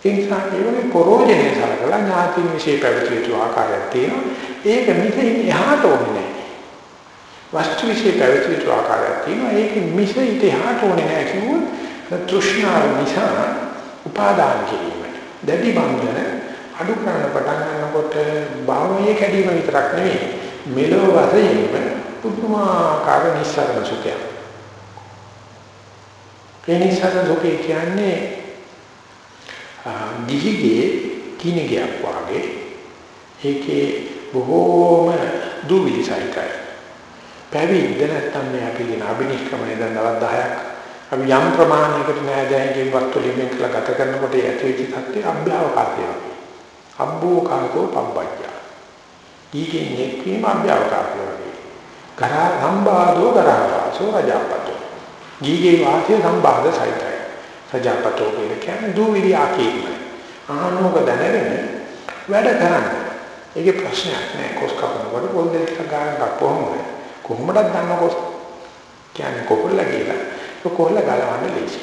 ඒ නිසා ඒ වගේ පරෝජනේ සලකලා ඥාති විශේෂ පැවතිය යුතු ආකාරයක් තියෙනවා. ඒක මිසෙන් එහාට ඕනේ නැහැ. වස්තු විශේෂ පැවතිය යුතු ආකාරයක් තියෙනවා. ඒක මිසෙ ඊට එහාට ඕනේ නැහැ කිව්වොත් තෘෂ්ණාව නිසා උපාදාන කිරීම. දැඩි බන්ධන අඩු කරන පටන් ගන්නකොට භාවයේ කැඩීම විතරක් නෙවෙයි මෙලොව වශයෙන්ම පුදුමාකාර නිස්සාරණ සුඛයක්. ඒ නිස්සාරණ සුඛය කියන්නේ ගිහිගේ කිනිගයක් වාගේ ඒකේ බොහෝම දුවිලි සහිතයි. පැවිද්ද නැත්තම් මේ අපි කියන අබිනිෂ්ක්‍මණය දැන් දවස් 10ක් අපි යම් ප්‍රමාණයකට නෑදෑයන්ගේ වස්තු ලිමින් කළ ගත කරනකොට ඇතිවෙච්ච තත්ත්වය අභ්‍යවකාශය. අබ්බෝ කාකෝ පබ්බජ්ජ. ඊකින් එක්වීම අභ්‍යවකාශය වගේ. කරා සම්බාධෝ කරාසෝ රජාපතෝ. ජීගේ වාසිය සම්බාධ සහිතයි. සජාපතෝ කියන කියන්නේ දුවිලි ආකීම. ආනෝක දැනගෙන වැඩ කරන්න. ඒකේ ප්‍රශ්නයක් නෑ කොස් කපනකොට පොල් දෙක ගන්න කපුවම කොහොමද දන්න කොස් කියන්නේ කොහොල්ල කියලා. ඒක කොහොල්ල ගලවන්න ලේසි.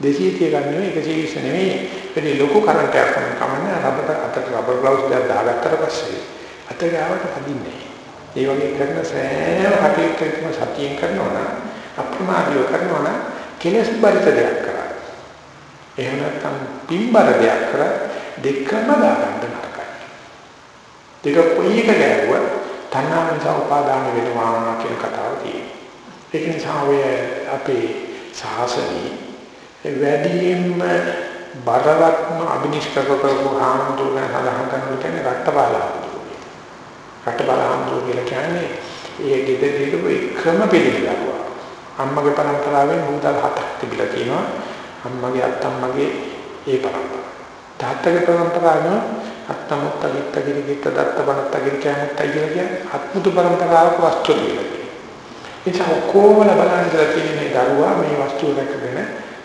200 තිය ගන්න නෙවෙයි 120 නෙවෙයි. ඒක ලොකු කරන්ට් එකක් තමයි කමන්නේ රබර් අතට රබර් ග්ලව්ස් දෙක දාගත්තට පස්සේ අත ගාවට පදින්නේ. ඒ වගේ කරන සෑම කටයුත්තකම සතියෙන් කරනවා නම් අප්‍රමාදීව කරනවා නම් කෙලස් බරිත දෙයක් කරා. එහෙම නැත්නම් පින්බර දෙයක් කරා දෙකම දාගන්න නරකයි. දෙක කොයි එක ගැහුවත් තණ්හාව නිසා උපාදාන වෙනවා කියන කතාව තියෙනවා. ඒක නිසා ඔය අපේ සාසනී වැඩියෙන්ම බරවත්ම අභිනිෂ්ක්‍ර කරපු ආනන්දුගන සඳහන් කරන කෙනේ රට්ටපාලා. රටපාලා කියලා කියන්නේ ඒ ගෙදරට එකම පිළිගන්නවා. අම්මගේ පරම්පරාවෙන් මුදල් හතක් තිබිලා තියෙනවා. අම්මගේ අත්තම්මගේ ඒ පරම්පරාව. තාත්තගේ පරම්පරාවෙන් අත්තමුත්ත ගිත්ත ගිරිගිත්ත දත්ත බණත්ත ගිරි කැමුත්ත කියලා කියන්නේ අත්මුතු පරම්පරාවක වස්තු කියලා. එතන කොහොමද බලන්නේ තියෙන මේ දරුවා මේ වස්තු රැකගෙන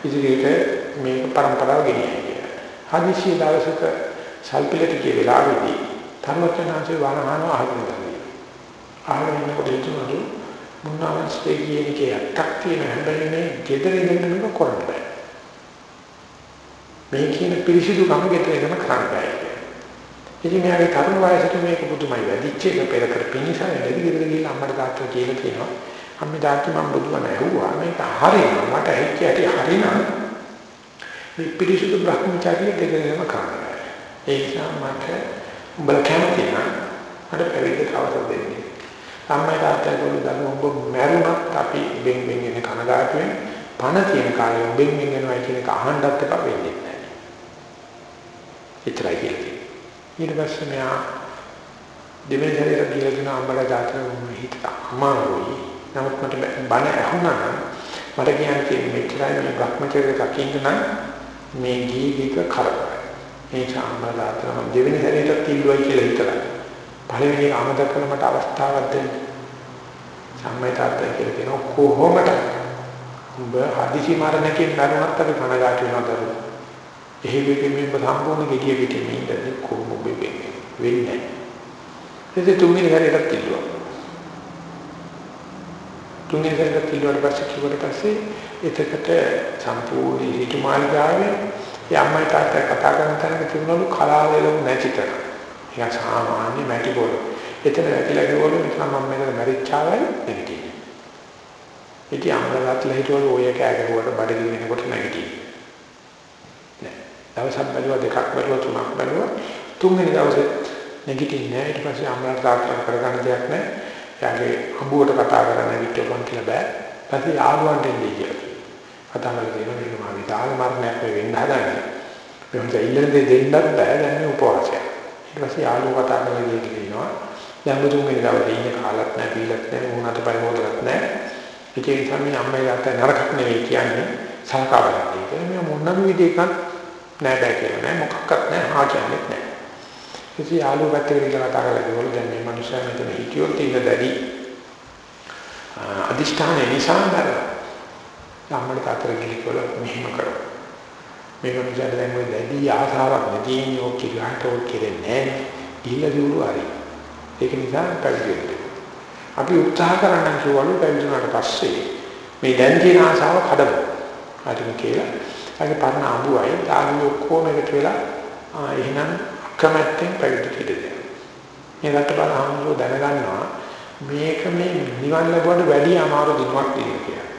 ඉදිරියට මේ පරම්පරාව ගෙනියන්නේ කියලා. හදිසිය දවසක සල්පිලට ගිය වෙලාවේදී ධර්මචනාංශේ වරහන අහගෙන අහගෙන ඉන්නකොට එතුමලු මුන්නාන්ස්ටේ කියන එකේ අටක් තියෙන හැබැයි මේ gedare ඉඳන් මේක කරන්න බෑ. මේ කියන පිරිසිදු කම gedare ඉඳන් කරන්න බෑ. ඉතින් මෙයාගේ තරුණ වයසට මේක පුදුමයි වැඩිච්ච එක පෙර කර පිනිසා වැඩි gedare ගිහින් අම්මට තාත්තට කියලා කියනවා. අම්මේ තාත්තා මම බුදුබණ ඇහුවා මේක හරියනවා මට හිච්ච ඇටි හරිනම් මේ පිරිසිදු බ්‍රහ්මචාරිය දෙකේම කරන්න. ඒ නිසා මට උඹලා කැමති නම් මට පැවිදි අවසර දෙන්න. අම්මයි තාත්තයි ගොල්ලෝ දන්නු ඔබ මැරුණත් අපි බෙන් බෙන් ඉන්න කනගාටුවෙන් පණ තියෙන කාලේ බෙන් බෙන් යනවා කියන එක අහන්නත් එපා වෙන්නේ නැහැ. ඒතරයි කියන්නේ. ඊට පස්සේ මෙයා දෙවෙනි සැරේට ගිහලා දෙන අම්මලා දාතන හිත අමාරුයි. නමුත් මට බණ ඇහුණා නම් මට කියන්නේ මෙච්චරයි මේ භ්‍රමචර්ය දකින්න නම් මේ ජීවිත කරදරයි. ඒ චාම්බලා දාතන දෙවෙනි සැරේට තිල්ුවයි කියලා හිතලා පළවෙනි ආමද කරන මට අවස්ථාවක් දෙන්න. සම්මය තාත්තා කියලා කියන කොහොමද? උඹ හදිසි මරණකින් දරුණත් අපි කනගාටු වෙනවා දරුවෝ. එහි වෙකෙ මේ සම්පූර්ණ ගෙඩිය පිටින් ඉඳන් කොහොම වෙන්නේ? වෙන්නේ නැහැ. ඒක තුන්වෙනි හැරේට කිව්වා. තුන්වෙනි හැරේට කිව්වට පස්සේ කිව්වට පස්සේ එතකට සම්පූර්ණ හිතුමාල්ගාවේ යම්මයි තාත්තා කතා කරන තැනක තිබුණලු කලාවලු නැති තරම්. ඒක සාමාන්‍ය මැටි බෝල. එතන වැටිලා ගිහවලු නිසා මම මෙතන මැරිච්චාවයි නැගිටින්නේ. ඉතින් අම්මලාත්ලා හිටවලු ඔය කෑගහුවට බඩගිනි වෙනකොට නැගිටින්නේ. නෑ. දවසක් බැලුවා දෙකක් බැලුවා තුනක් බැලුවා තුන්වෙනි දවසේ නැගිටින්නේ නෑ. ඊට පස්සේ අම්මලා තාත්තා කරගන්න දෙයක් නෑ. එයාගේ අඹුවට කතා කරන්න නැගිටින්න කියලා බෑ. පස්සේ යාළුවන්ට එන්නේ කියලා. කතා කරලා දෙනවා මේක මා විතාල මරණයක් වෙන්න හදන්නේ. මෙහෙම ඉල්ලන දෙයක් දෙන්නත් බෑ. දැන් මේ උපවාසයක්. ඊට පස්සේ යාළුවෝ කතා කරලා කියනවා. දැන් මුතුන් මේ දවසේ ඉන්නේ කාලත් නැහැ පීලත් නැහැ මොනකට බය මොකදත් නැහැ ඒක නිසා මේ අම්මයි තාත්තයි නරකක් නෙවෙයි කියන්නේ සලකා බලන්න කියලා මේ මොනම විදිහකට නෑ බෑ කියලා නෑ. මොකක්වත් නෑ. හා කියන්නේ නෑ. ඉතින් යාළුවෝ පැත්තට ගිහලා කතා කරලා කිව්වලු දැන් මේ මනුස්සයා මෙතන හිටියොත් ඉන්න දැඩි අදිෂ්ඨානය නිසා නේද අම්මට තාත්තට ගිහිල්ලා මෙහෙම කරා මේක නිසා දැන් ඔය දැඩි ආසාවක් නැති යෝ කිලාට ඔය කෙරෙන්නේ නැහැ. ගිහිල්ලා දියුණු හරි. ඒක නිසා පැවිදි වෙන්න. අපි උත්සාහ කරන්න කිව්වලු පැවිදි වුණාට පස්සේ මේ දැන් තියෙන ආසාව කඩමු. හරිම කියලා. ඒකේ පරණ අඹුවයි දානු ඔක්කොම එකට වෙලා ආ එහෙනම් කැමැත්තෙන් පැවිදි කෙරෙන්නේ. මේකට බලහම දැනගන්නවා මේක මේ නිවන් ලැබුවට වැඩි අමාරු දිනුවක් තියෙනවා.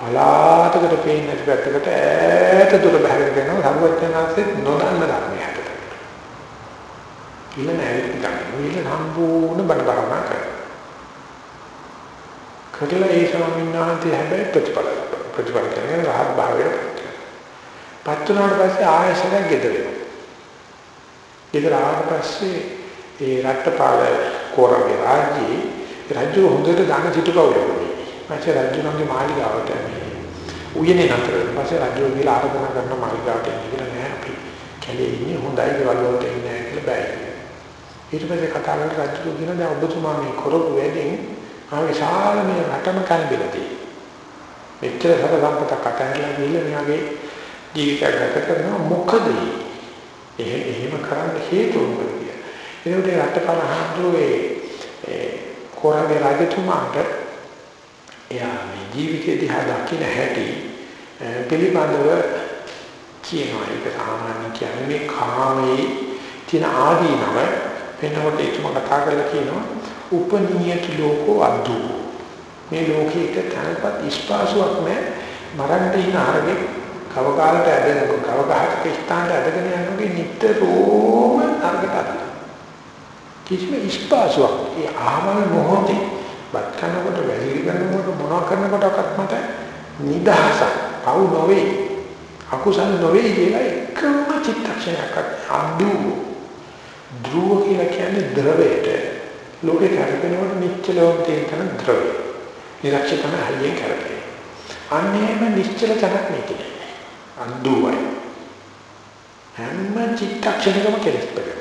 පලාතකට පේන්නේ නැති පැත්තකට ඈත දුර බහැරගෙන යනවා සරුවචනාංශෙත් නොදන්න ධර්මයක්. ඊළ නැහැ ඉතින් ඊළ සම්පූර්ණ බණ භාවනා කරනවා. කඩලා ඒ ස්වාමීන් වහන්සේ හැබැයි ප්‍රතිඵල ප්‍රතිඵල කරගෙන රහත් භාවයට පත් වුණාට පස්සේ ආයශරයක් ගෙදර වෙනවා. ගෙදර ආවට පස්සේ ඒ රට්ටපාල කෝරගේ රාජ්‍යයේ රජු හොඳට ධන සිටු කවුරුනේ. පස්සේ රජුණන්ගේ මාලිගාවට උයනේ නතර වෙනවා. පස්සේ රජු ගිහලා ආරාධනා කරන මාලිගාවට එන්න කියලා නෑ අපි කැලේ ඉන්නේ හොඳයි ගෙවල් වලට එන්නේ නෑ කියලා බෑ. ඊට පස්සේ කතා කරලා රජු කියන දැන් ඔබතුමා මේ කරපු වැඩෙන් ආ විශාල මේ රටම කල්බිලා තියෙනවා. මෙච්චර සර සම්පතක් අතහැරලා ගිහලා මෙයාගේ ජීවිතය ගත කරනවා මොකද එහෙම එහෙම කරන්න හේතුව මොකද කියලා. ඒකට රටපල හඳුවේ ඒ කොරගේ රජතුමාට එයා මේ ජීවිතය දිහා දකින හැටි පිළිබඳව කියනවා. ඒක සාමාන්‍ය කියන්නේ මේ කාමයේ තියෙන ආදීනව වෙනකොට ඒකම කතා කරලා කියනවා. උපනීයති ලෝකෝ අද්දු. මේ ලෝකේ එක තැනපත් ස්පාසුවක් නැහැ. මරන්න ඉන්න ආරගේ කව කාලට ඇදෙන කව ගහක ස්ථානට ඇදගෙන යනකොට නිතරම අරකට අදලා කිසිම ඉස්පාසුවක් ඒ ආවල් මොහොතේ බත් කනකොට වැලිලි කරනකොට මොනවා කරනකොටවත් මට නිදහසක් පව් නොවේ අකුසල නොවේ කියලා එකම චිත්තක්ෂණයක් අඳු ධ්‍රුව කියලා කියන්නේ ද්‍රවයට. ලෝකේ කරගෙනවට නිශ්චලව තියෙන ද්‍රවය. නිරක්ෂිතම හයියෙන් කරගෙන. අන්නේම නිශ්චල තැනක් මේකේ අඳුවයි හැම චිත්තක්ෂණයකම කෙලස් පෙරේ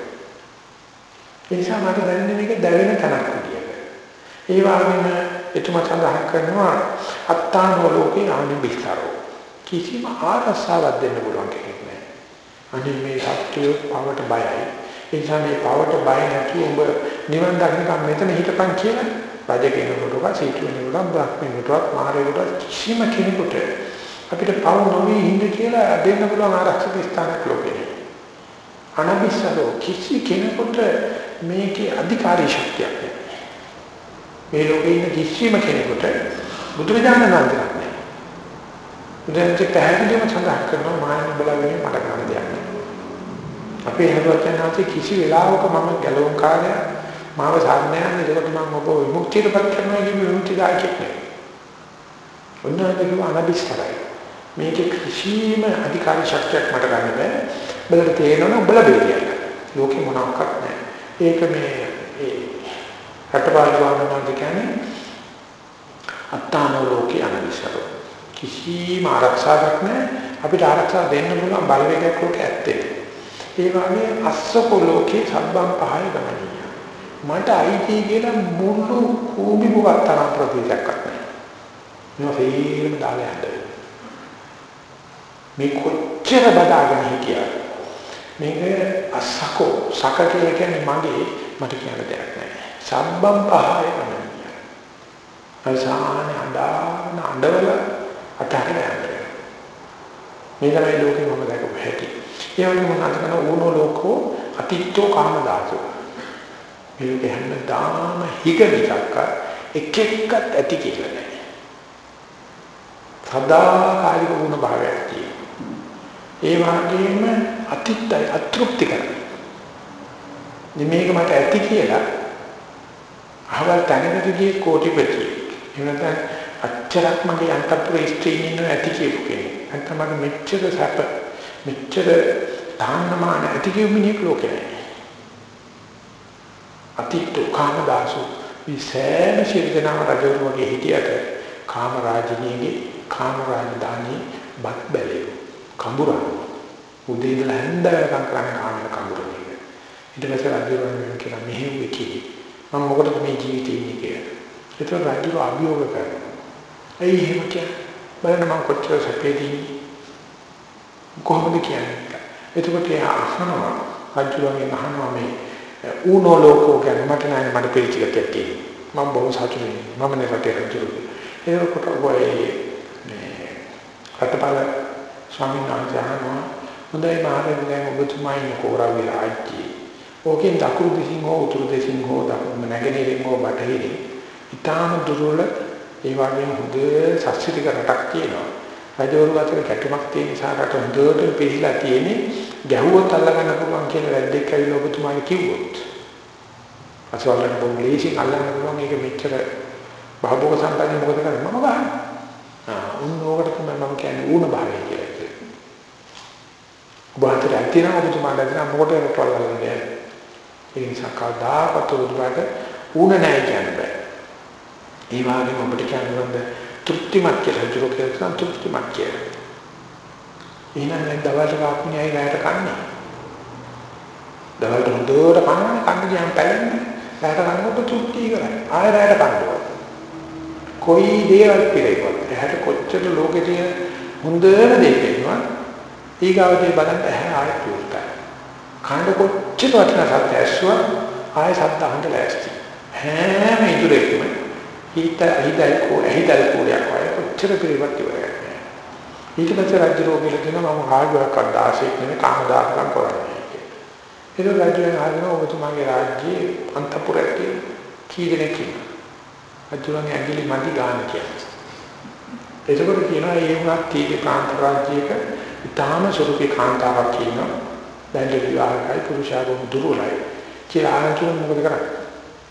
ඒ නිසා මට දැනෙන්නේ මේක දැවෙන තැනක් විදියට. ඒ වගේම එතුමා සඳහන් කරනවා අත්තානෝ ලෝකේ ආනිබිස්තරෝ කිසිම ආරස්සාවක් දෙන්න පුළුවන් කෙනෙක් නැහැ. අනිත් මේ සත්‍යය පවට බයයි. ඒ නිසා මේ පවට බය නැතුව ඔබ නිවන් දකින්නකම් මෙතන හිටපන් කියලා රජ කෙනෙකුට සීතු වෙනකොට බ්‍රහ්මෙකුට මාරයෙකුට කිසිම කෙනෙකුට අපිට පව නොවී ඉන්න කියලා දෙන්න පුළුවන් ආරක්ෂක ස්ථානයක් ලෝකේ. අනබිස්සරෝ කිසි කෙනෙකුට මේකේ අධිකාරී ශක්තියක් නැහැ. මේ ලෝකේ ඉන්න කිසිම කෙනෙකුට බුදුරජාණන් වහන්සේ නැහැ. බුදුරජාණන් පැහැදිලිවම සඳහන් කරනවා මායя බලන්නේ මට කරන්න දෙයක් නැහැ. අපේ හදවතේ කිසි වෙලාවක මම ගැලවුම් කාර්යය මාව සාධනයන් ඒකට මම ඔබ විමුක්තියටපත් කරනවා කියන විමුක්තිදායකෙක් නෙවෙයි. ඔන්නෝදේක අනබිස්තරයි. මේකේ කිසිම අධිකාරී ශක්තියක් මට ගන්න බෑ. බලට තේරෙනවා උඹලා බෙරියක්. ලෝකේ මොනක්වත් නැහැ. ඒක මේ ඒ රටපාලුවානම කියන්නේ අත්තානෝ ලෝකේ අනවිසරෝ කිසිම ආරක්ෂාවක් නැහැ. අපිට ආරක්ෂා දෙන්න පුළුවන් බලවේගයක් ලෝකේ ඇත්තේ. ඒ වගේ අස්සකෝ ලෝකේ සබ්බම් පහය ගමනිය මට අයිති කියලා මුළු කූඹි මුවක් තරම් ප්‍රතිලක්වත් නැහැ. මම තේරෙම දාලා යන්න මේ කොච්චර බදාගෙන හිටියද මේක අසකෝ. සක කියලා කියන්නේ මගේ මට කියන දෙයක්. නෑ. සම්බම් පහය තමයි. අසාන අඬන අඬවල අතහැර යන්නේ. මේ තමයි ලෝකෙ මම දැකපු හැටි. ඒ වගේම මම අතන ඕනෝ ලෝකෝ අතිත්තෝ කාමදාසෝ. මේක හැමදාම හිග විචක්ක එක එකක් ඇති කියලා නෑ. සදාකාලික වුණ භාවයක් තියෙනවා. ඒ වගේම අතිත්තයි අතෘප්ති කරයි. මේක මට ඇති කියලා අහවල් තැනකට ගියේ කෝටිපති. එහෙම නැත්නම් අච්චරක් මගේ අන්තපුර ස්ත්‍රීන් ඉන්න ඇති කියපු කෙනෙක්. නැත්නම් මට මෙච්චර සැප මෙච්චර දාන්නමාන ඇති කියු මිනිහෙක් ලෝකේ නැහැ. අතිත්තු කාමදාසු විසෑම ශිර්දනාම රජවරු වගේ හිටියට කාම රාජිනියගේ කාම රාජධානී බත් බැලේ කඹුරන උදේ ඉඳලා හැන්දෑවකම් කරන්නේ කාමන කඹුරන එක. ඊට පස්සේ රජුරන් කියලා මෙහෙව්වේ කී මම මොකටද මේ ජීවිතේ ඉන්නේ කියලා. ඒක රජුර අභියෝග කරනවා. ඇයි එහෙම කියන්නේ? බලන්න මම කොච්චර සැපේදී කොහොමද කියන්නේ? එතකොට එයා අහනවා රජුරන්ගෙන් අහනවා මේ ඌනෝ ලෝකෝ කියන්නේ මට නෑ මට පිළිචිකයක් තියෙනවා. මම බොහොම සතුටුයි. මම නේ රටේ රජුරු. ඒකට ඔය මේ රටපාල ස්වාමීන් වහන්සේ අහනවා හොඳයි මහරජා දැන් ඔබතුමා ඉන්න කෝරවි රාජ්‍යයේ ඕකෙන් දකුණු දිශින් හෝ උතුරු දිශින් හෝ දකුණු නැගෙනහිරින් හෝ බටහිරින් ඊටාම දුර්වල ඒ වගේම හොඳ ශාස්ත්‍රීය රටක් තියෙනවා. රජවරු අතර කැටුමක් තියෙන නිසා රට හොඳට පිළිලා තියෙන්නේ ගැහුවොත් අල්ලගන්න පුළුවන් කියන වැද්දෙක් ඇවිල්ලා ඔබතුමාට කිව්වොත්. අසවලට බොම්ලේසින් අල්ලගන්න පුළුවන්. මේක මෙච්චර භාභෝග සම්පන්න මොකද කරන්නේ? මම ගන්න ආ උන් ඕකට තමයි මම කියන්නේ ඌන භාවය කියලා ඔබට ඇතිනම් ඔබතුමාට ඇතිනම් මොකටද රටවල් ගන්නේ ඒ නිසා කවදාකවත් ඔබට ඌන නැහැ කියන්න බෑ. ඒ වගේම ඔබට කියන්න තෘප්තිමත් කියලා හිතුව කියලා තෘප්තිමත් කියලා. එහෙනම් දැන් දවල්ට කාපුණේ ඇයි රැයට කන්නේ? දවල්ට හොඳට කන්නේ කන්න ගියාම පැලෙන්නේ. රැයට කනකොට තෘප්තිය ඉවරයි ආයෙ රැයට කන්නවා කොයි දේවල් පිළිවෙත්. එහට කොච්චර ලෝකේ තියෙන හොඳම දේ කියනවා ඊගාවදී බලන්න ඇහැ ආයෙත් විවෘතයි. කණ්ඩ කොච්චර වටිනා සත්‍ය ඇස්සුවා ආයෙ සද්ද අහන්න ලෑස්ති. හැම ඉදුරෙකම හිත හිතයි කෝ හිතයි කෝයක් වගේ කොච්චර පිළිවත් ඉවරයි. ඊට පස්සේ රාජ්‍ය රෝගීල කියන මම ආගයක් අදාසෙක් නෙමෙයි කාමදාසකම් කරන්නේ. ඒක රාජ්‍යයෙන් ආගෙන ඔබතුමාගේ රාජ්‍යයේ අන්තපුරයේ කී දෙනෙක් ඉන්නවා. රාජ්‍යලගේ ඇඟිලි මදි ගන්න කියන්නේ. එතකොට කියනවා ඒ වුණත් තීගේ ප්‍රාන්ත රාජ්‍යයක ඊටාම සුරුපේ කාන්තාවක් කියනවා බැලු විවාහකයි පුරුෂයාගම දුරලයි කියලා ආනතුන මොකද කරන්නේ?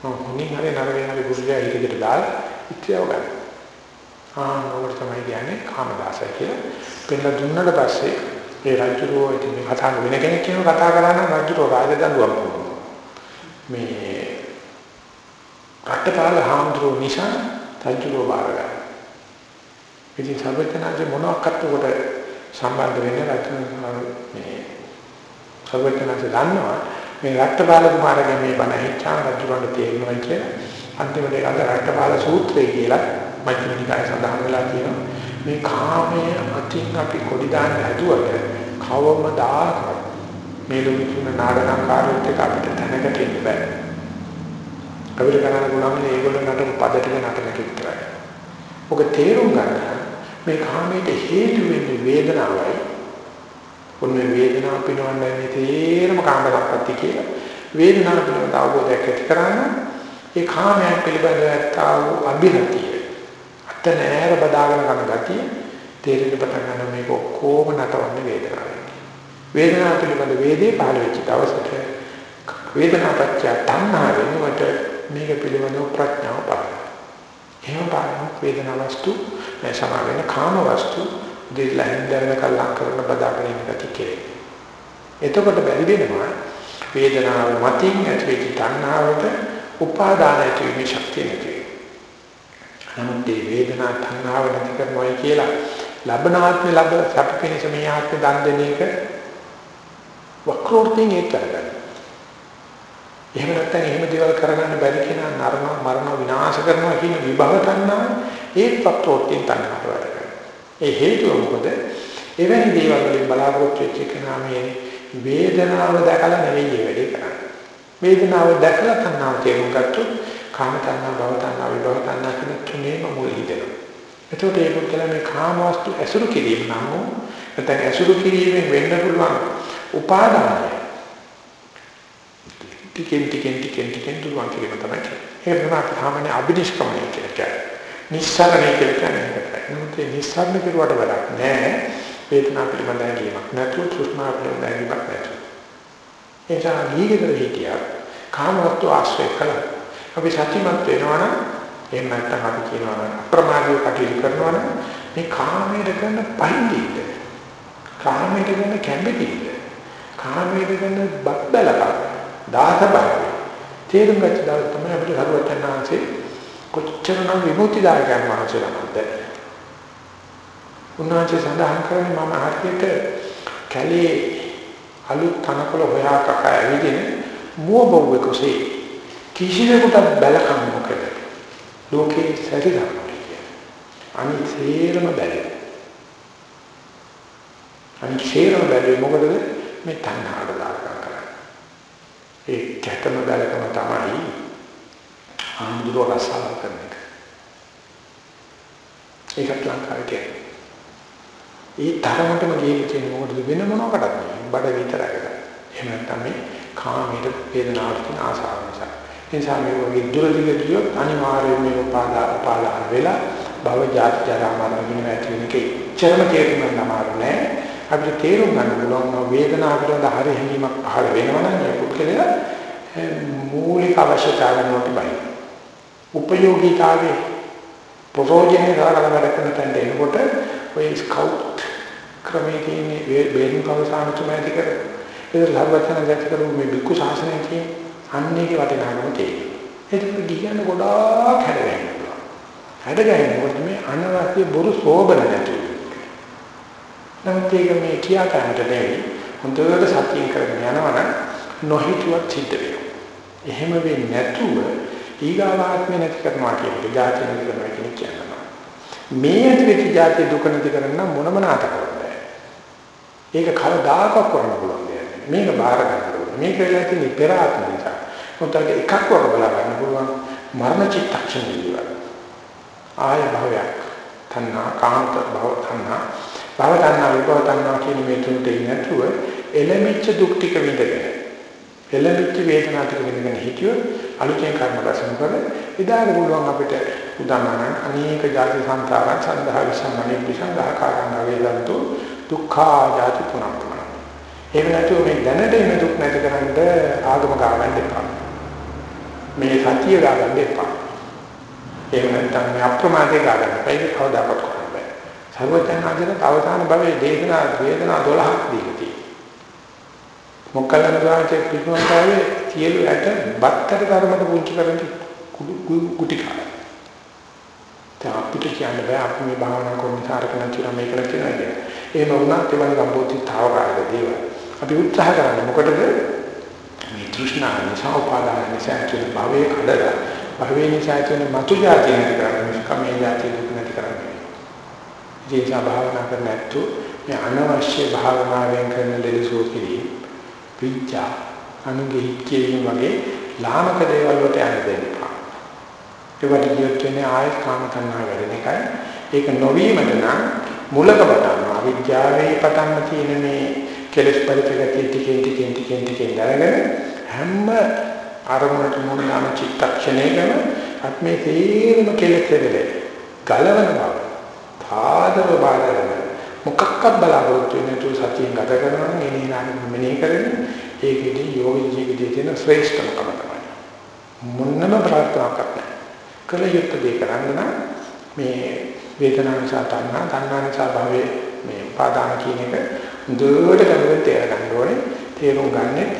මම හොනින් හරි නරගෙන හරි පුරුෂයා හිතේට දාලා ඉතියව ගන්න. ආ මොකද තමයි කියන්නේ කාමදාසය කියලා. පෙන්න දුන්නට පස්සේ ඒ රජුරෝ ඉතින් මේ කතා වෙන කෙනෙක් කියනවා කතා කරා නම් රජුරෝ රාජදඬුවම් කරනවා. මේ රටපාල හාමුදුරුවෝ නිසා රජුරෝ බාරගන්න. ඉතින් සර්වඥාන්සේ මොනවාක්වත් උකට සම්බන්ධ වෙන්නේ රජුන් මේ සර්වඥාන්සේ දන්නවා මේ රටපාල කුමාරගේ මේ බණ හිච්චාන රජුරන්ට තේරෙනවා කියලා. අන්තිමට ඒකට රටපාල සූත්‍රය කියලා මජ්ක්‍ධිම නිකාය සඳහන් වෙලා තියෙනවා. මේ කාමයේ අතින් අපි කොඩි දාන්න හැදුවට කවමදාකවත් මේ ලෝකෙන නාඩගම්කාරයොත් එක අපිට දැනකට ඉන්න බෑ. අපිට කරන්න පුළුවන් මේගොල්ලෝ නටන පද ටික නටන එක විතරයි. ඔක තේරුම් ගන්න මේ කාමයට හේතු වෙන්නේ වේදනාවයි. ඔන්න වේදනාව පිනවන්නේ තේරම කාමරක්පත්ති කියලා. වේදනාව පිළිබඳ අවබෝධයක් ඇති කරගන්න ඒ කාමයන් පිළිබඳව ඇත්තා වූ අභිරතිය. අත නෑර බදාගෙන කරන ගතිය තේරෙන්න පටන් ගන්න මේක ඔක්කොම නටවන්නේ වේදනාවයි. වේදනාව පිළිබඳ වේදේ පහළ වෙච්ච දවසට වේදනාපච්චය තණ්හා වෙනුවට මේක පිළිබඳව ප්‍රඥාව පාන. එහෙම පාන වේදනා වස්තු මේ සමාවෙන කාම වස්තු දෙලෙන් දැරන කලං කරන බදාගෙන ඉන්න ගතිය කෙරේ. එතකොට බැරි වෙනවා වේදනාව මතින් ඇතිවෙච්ච තණ්හාවට උපාදාන ඇතිවීමේ ශක්තිය නැති නමුත් මේ වේදනා තණ්හාව නැති කරනවා කියලා ලබනාත්ම ලබ සැප පිණිස මේ ආත්ම දන් දෙන එක වක්‍රෝර්ථයෙන් ඒක කරගන්න. එහෙම නැත්නම් එහෙම දේවල් කරගන්න බැරි කෙනා නරන මරණ විනාශ කරනවා කියන විභව තණ්හා ඒත් වක්‍රෝර්ථයෙන් තණ්හාවට වැඩ කරනවා. ඒ හේතුව මොකද? එවැනි දේවල් වලින් බලාපොරොත්තු වෙච්ච කෙනා මේ වේදනාව දැකලා නෙවෙයි වැඩේ කරන්නේ. වේදනාව දැකලා තණ්හාව තේරුම් ගත්තොත් කාම තණ්හා, භව තණ්හා, විභව තණ්හා කියන තුනේම මුල හිදෙනවා. එතකොට ඒක කියලා මේ කාම වස්තු ඇසුරු කිරීම නම් නැත්නම් ඇසුරු කිරීමෙන් වෙන්න පුළුවන් උපාදානය ටිකෙන් ටිකෙන් ටිකෙන් ටිකෙන් දුරවන් කිරීම තමයි ඒක තමයි අපි සාමාන්‍ය අභිනිෂ්ක්‍මණය කියලා කියන්නේ නිස්සරණය කියලා කියන්නේ ඒකට නමුත් මේ නිස්සරණ කෙරුවට වැඩක් නැහැ. වේදනාව පිළිබඳ හැඟීමක් නැතුව තෘෂ්ණාව පිළිබඳ හැඟීමක් නැතුව. ඒ නිසා ගීගෙදර හිටියා කාමවත්ව ආශ්‍රය කළා. අපි සත්‍යමත් වෙනවනම් එහෙම නැත්නම් අපි කියනවා අප්‍රමාදීව කටයුතු කරනවනම් මේ කාමයට කරන පරිදිද කාමයට කරන කැම්බෙදිද කාමයට කරන බබ්බලක දාස බව තේරුම් ගත්ත දවස් තමයි අපිට සරුවචනාංශේ කොච්චරනම් විමුක්තිදායකයන් වහන්සේලාමද උන්වහන්සේ සඳහන් කරන්නේ මම හරියට කැලේ අලුත් තනකොළ හොයා කකා ඇවිදින මුව බොව්වෙකුසේ කිසිවෙකුට බැලකම් මොකද ලෝකේ සැරිදරනවා කියන්නේ. අනිත් සේරම බැලේ අනිත් සේරම බැලේ මොකද මේ තණ්හාවට දායකම් කරන්නේ. ඒ කැතම බැලකම තමයි ආමුදුර රසාව කරන එක. ඒකත් ලංකාවේ කියන්නේ ඒ තරමටම ගිහින් තියෙන මොකටද? වෙන මොනකටද බඩ විතරයි. කරන්නේ එහෙම නැත්නම් මේ කාමයේ වේදනාවට තියෙන ආසාව නිසා. ඒ නිසා මේ වගේ දුරදිග ගියොත් අනිවාර්යයෙන් මේ උපාදා උපාදාන වෙලා භව ජාති ජරා මරණ වෙන ඇති වෙන එකේ චරම තේරුම් ගන්න අමාරු නෑ. අපිට තේරුම් ගන්න පුළුවන් වේදනාව පිළිබඳ හරි හැඟීමක් පහළ වෙනවා නම් මේ පුද්ගලයා මූලික අවශ්‍යතාවයන් වලට බයි. උපයෝගීතාවේ ප්‍රෝජනේ දාලා වැඩ කරන තැනට එනකොට ඔය ස්කවුට් ක්‍රමයේ තියෙන බේරුම් කවසාන තුමැති කර ඒක ලබවචන දැක්ක කරු මේ බික්කු ශාසනය කියන අන්නේගේ වටිනාකම තියෙනවා. ඒක ගියන ගොඩාක් හැදගන්න පුළුවන්. හැදගන්නකොට මේ අනවශ්‍ය බොරු සෝබන නැතුව. නමුත් ඒක මේ කියා ගන්නට බැරි හොඳට සත්‍යයෙන් කරගෙන යනවනම් නොහිතුවත් සිද්ධ වෙනවා. එහෙම වෙන්නේ නැතුව ඊගාවාත්මය නැති කරනවා කියන එක ජාති නැති කරනවා කියන කියනවා. මේ ඇතිවෙච්ච ජාති දුක නැති කරන්න මොනම නාටකවක්ද? ඒක කවදාකවත් කරන්න පුළුවන් දෙයක් නෙමෙයි. මේක බාර ගන්න ඕනේ. මේක වෙලා තියෙන පෙර ආත්ම නිසා. මොකද එකක් වර බලා ගන්න පුළුවන් මරණ චිත්තක්ෂණය ආය භවයක්. තණ්හා කාන්ත භව තණ්හා භව තණ්හා විභව තණ්හා කියන මේ තුනට ඉන්නතුව එළමිච්ච දුක් ටික විඳගෙන එළමිච්ච වේදනා ටික විඳගෙන හිටියොත් අලුතෙන් කර්ම රැස් කර ඉදාට පුළුවන් අපිට උදාහරණ අනේක ಜಾති සංතාරං සන්දහා විසංගණේ විසංගහ කාරණා වේදන්තු දුක්ඛා ಜಾති පුනප්පන ඒක නැතුව මේ දැනට එන දුක් නැති කරන්න ආගම ගාවන්න එපා. මේ සතිය ගාවන්න එපා. එහෙම නැත්නම් මේ අප්‍රමාදේ ගාවන්න එපා. ඒක කවදාකවත් කරන්න බෑ. සර්වඥාන්සේට අවසාන භවයේ දේශනා වේදනා 12ක් දීලා තියෙනවා. මොක්කලන ගාචේ පිටුවන්තාවේ සියලු ඇට බත්තර ධර්මයට පුංචි කරන්නේ කුටි කාලය. දැන් අපිට කියන්න බෑ අපි මේ භාවනා කරන සාරක නැතිනම් මේක නැතිනම් කියන්නේ. එහෙම වුණත් ඒ වගේ සම්පූර්ණතාවකාරක දේවල්. අපි උත්සාහ කරන්නේ මොකටද? මේ තෘෂ්ණා නිසා උපාදාන නිසා කියන භවයේ කඩලා භවයේ නිසා කියන මතු જાතිය නැති කරන්නේ කමේ જાතිය දුක නැති කරන්නේ. ජීවිත භාවනා කරන්නේ නැතු මේ අනවශ්‍ය භාවනාවෙන් කරන දෙලසෝ කිරි විඥා අනුගේ හික්කේම වගේ ලාමක දේවල් වලට යන්න දෙන්න එපා. ඒවට කියොත් වෙන්නේ ආයත් කාම තණ්හා වැඩෙන එකයි. ඒක නොවීමද නම් මුලක පටන්නවා. විද්‍යාවේ පටන් තියෙන මේ කෙලස් පරිපගතිය ටිකෙන් ටිකෙන් ටිකෙන් ටිකෙන් දරගෙන හැම අරමුණට මුණ නාම චිත්තක්ෂණයකම අත්මේ තේරම කෙලෙස් වෙලේ ගලවන බව. ආදර බාදරන මොකක්වත් බලාපොරොත්තු වෙන්නේ නැතුව සතියෙන් ගත කරනවා නම් එනේ නාම මෙනේ කරන්නේ ඒකෙදී යෝග ජීවිතයේ තියෙන ශ්‍රේෂ්ඨකම තමයි. මොන්නම ප්‍රාර්ථනාවක් නැහැ. කල යුත්තේ දේ කරන්න නම් මේ වේදනාව නිසා තණ්හා, තණ්හා නිසා භවයේ මේ පාදාන කියන එක දුරට ගමන තේරගන්න ඕනේ. තේරුම් ගන්න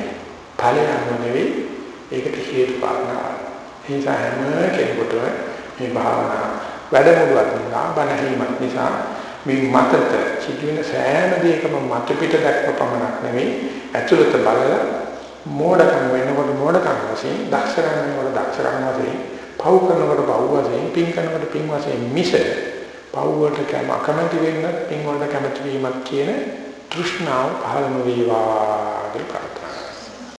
ඵලයන්ව නෙවෙයි ඒකට හේතු කාරණා. ඒ නිසා හැම කෙනෙකුටම මේ භාවනා වැඩමුළුවක් නිසා බණහීමක් නිසා මේ මතත සිදුවෙන සෑම දෙයකම මත පිට දැක්ව පමණක් නෙවෙයි ඇතුළත බලලා මෝඩකම් වෙනකොට මෝඩකම් වශයෙන් දක්ෂකම් වෙනකොට දක්ෂකම් වශයෙන් පව් කරනකොට පව් වශයෙන් පින් කරනකොට පින් වශයෙන් මිස පව් වලට කැම අකමැති වෙන්න පින් වලට කැමති වීමක් කියන තෘෂ්ණාව පහළ නොවේවා කියලා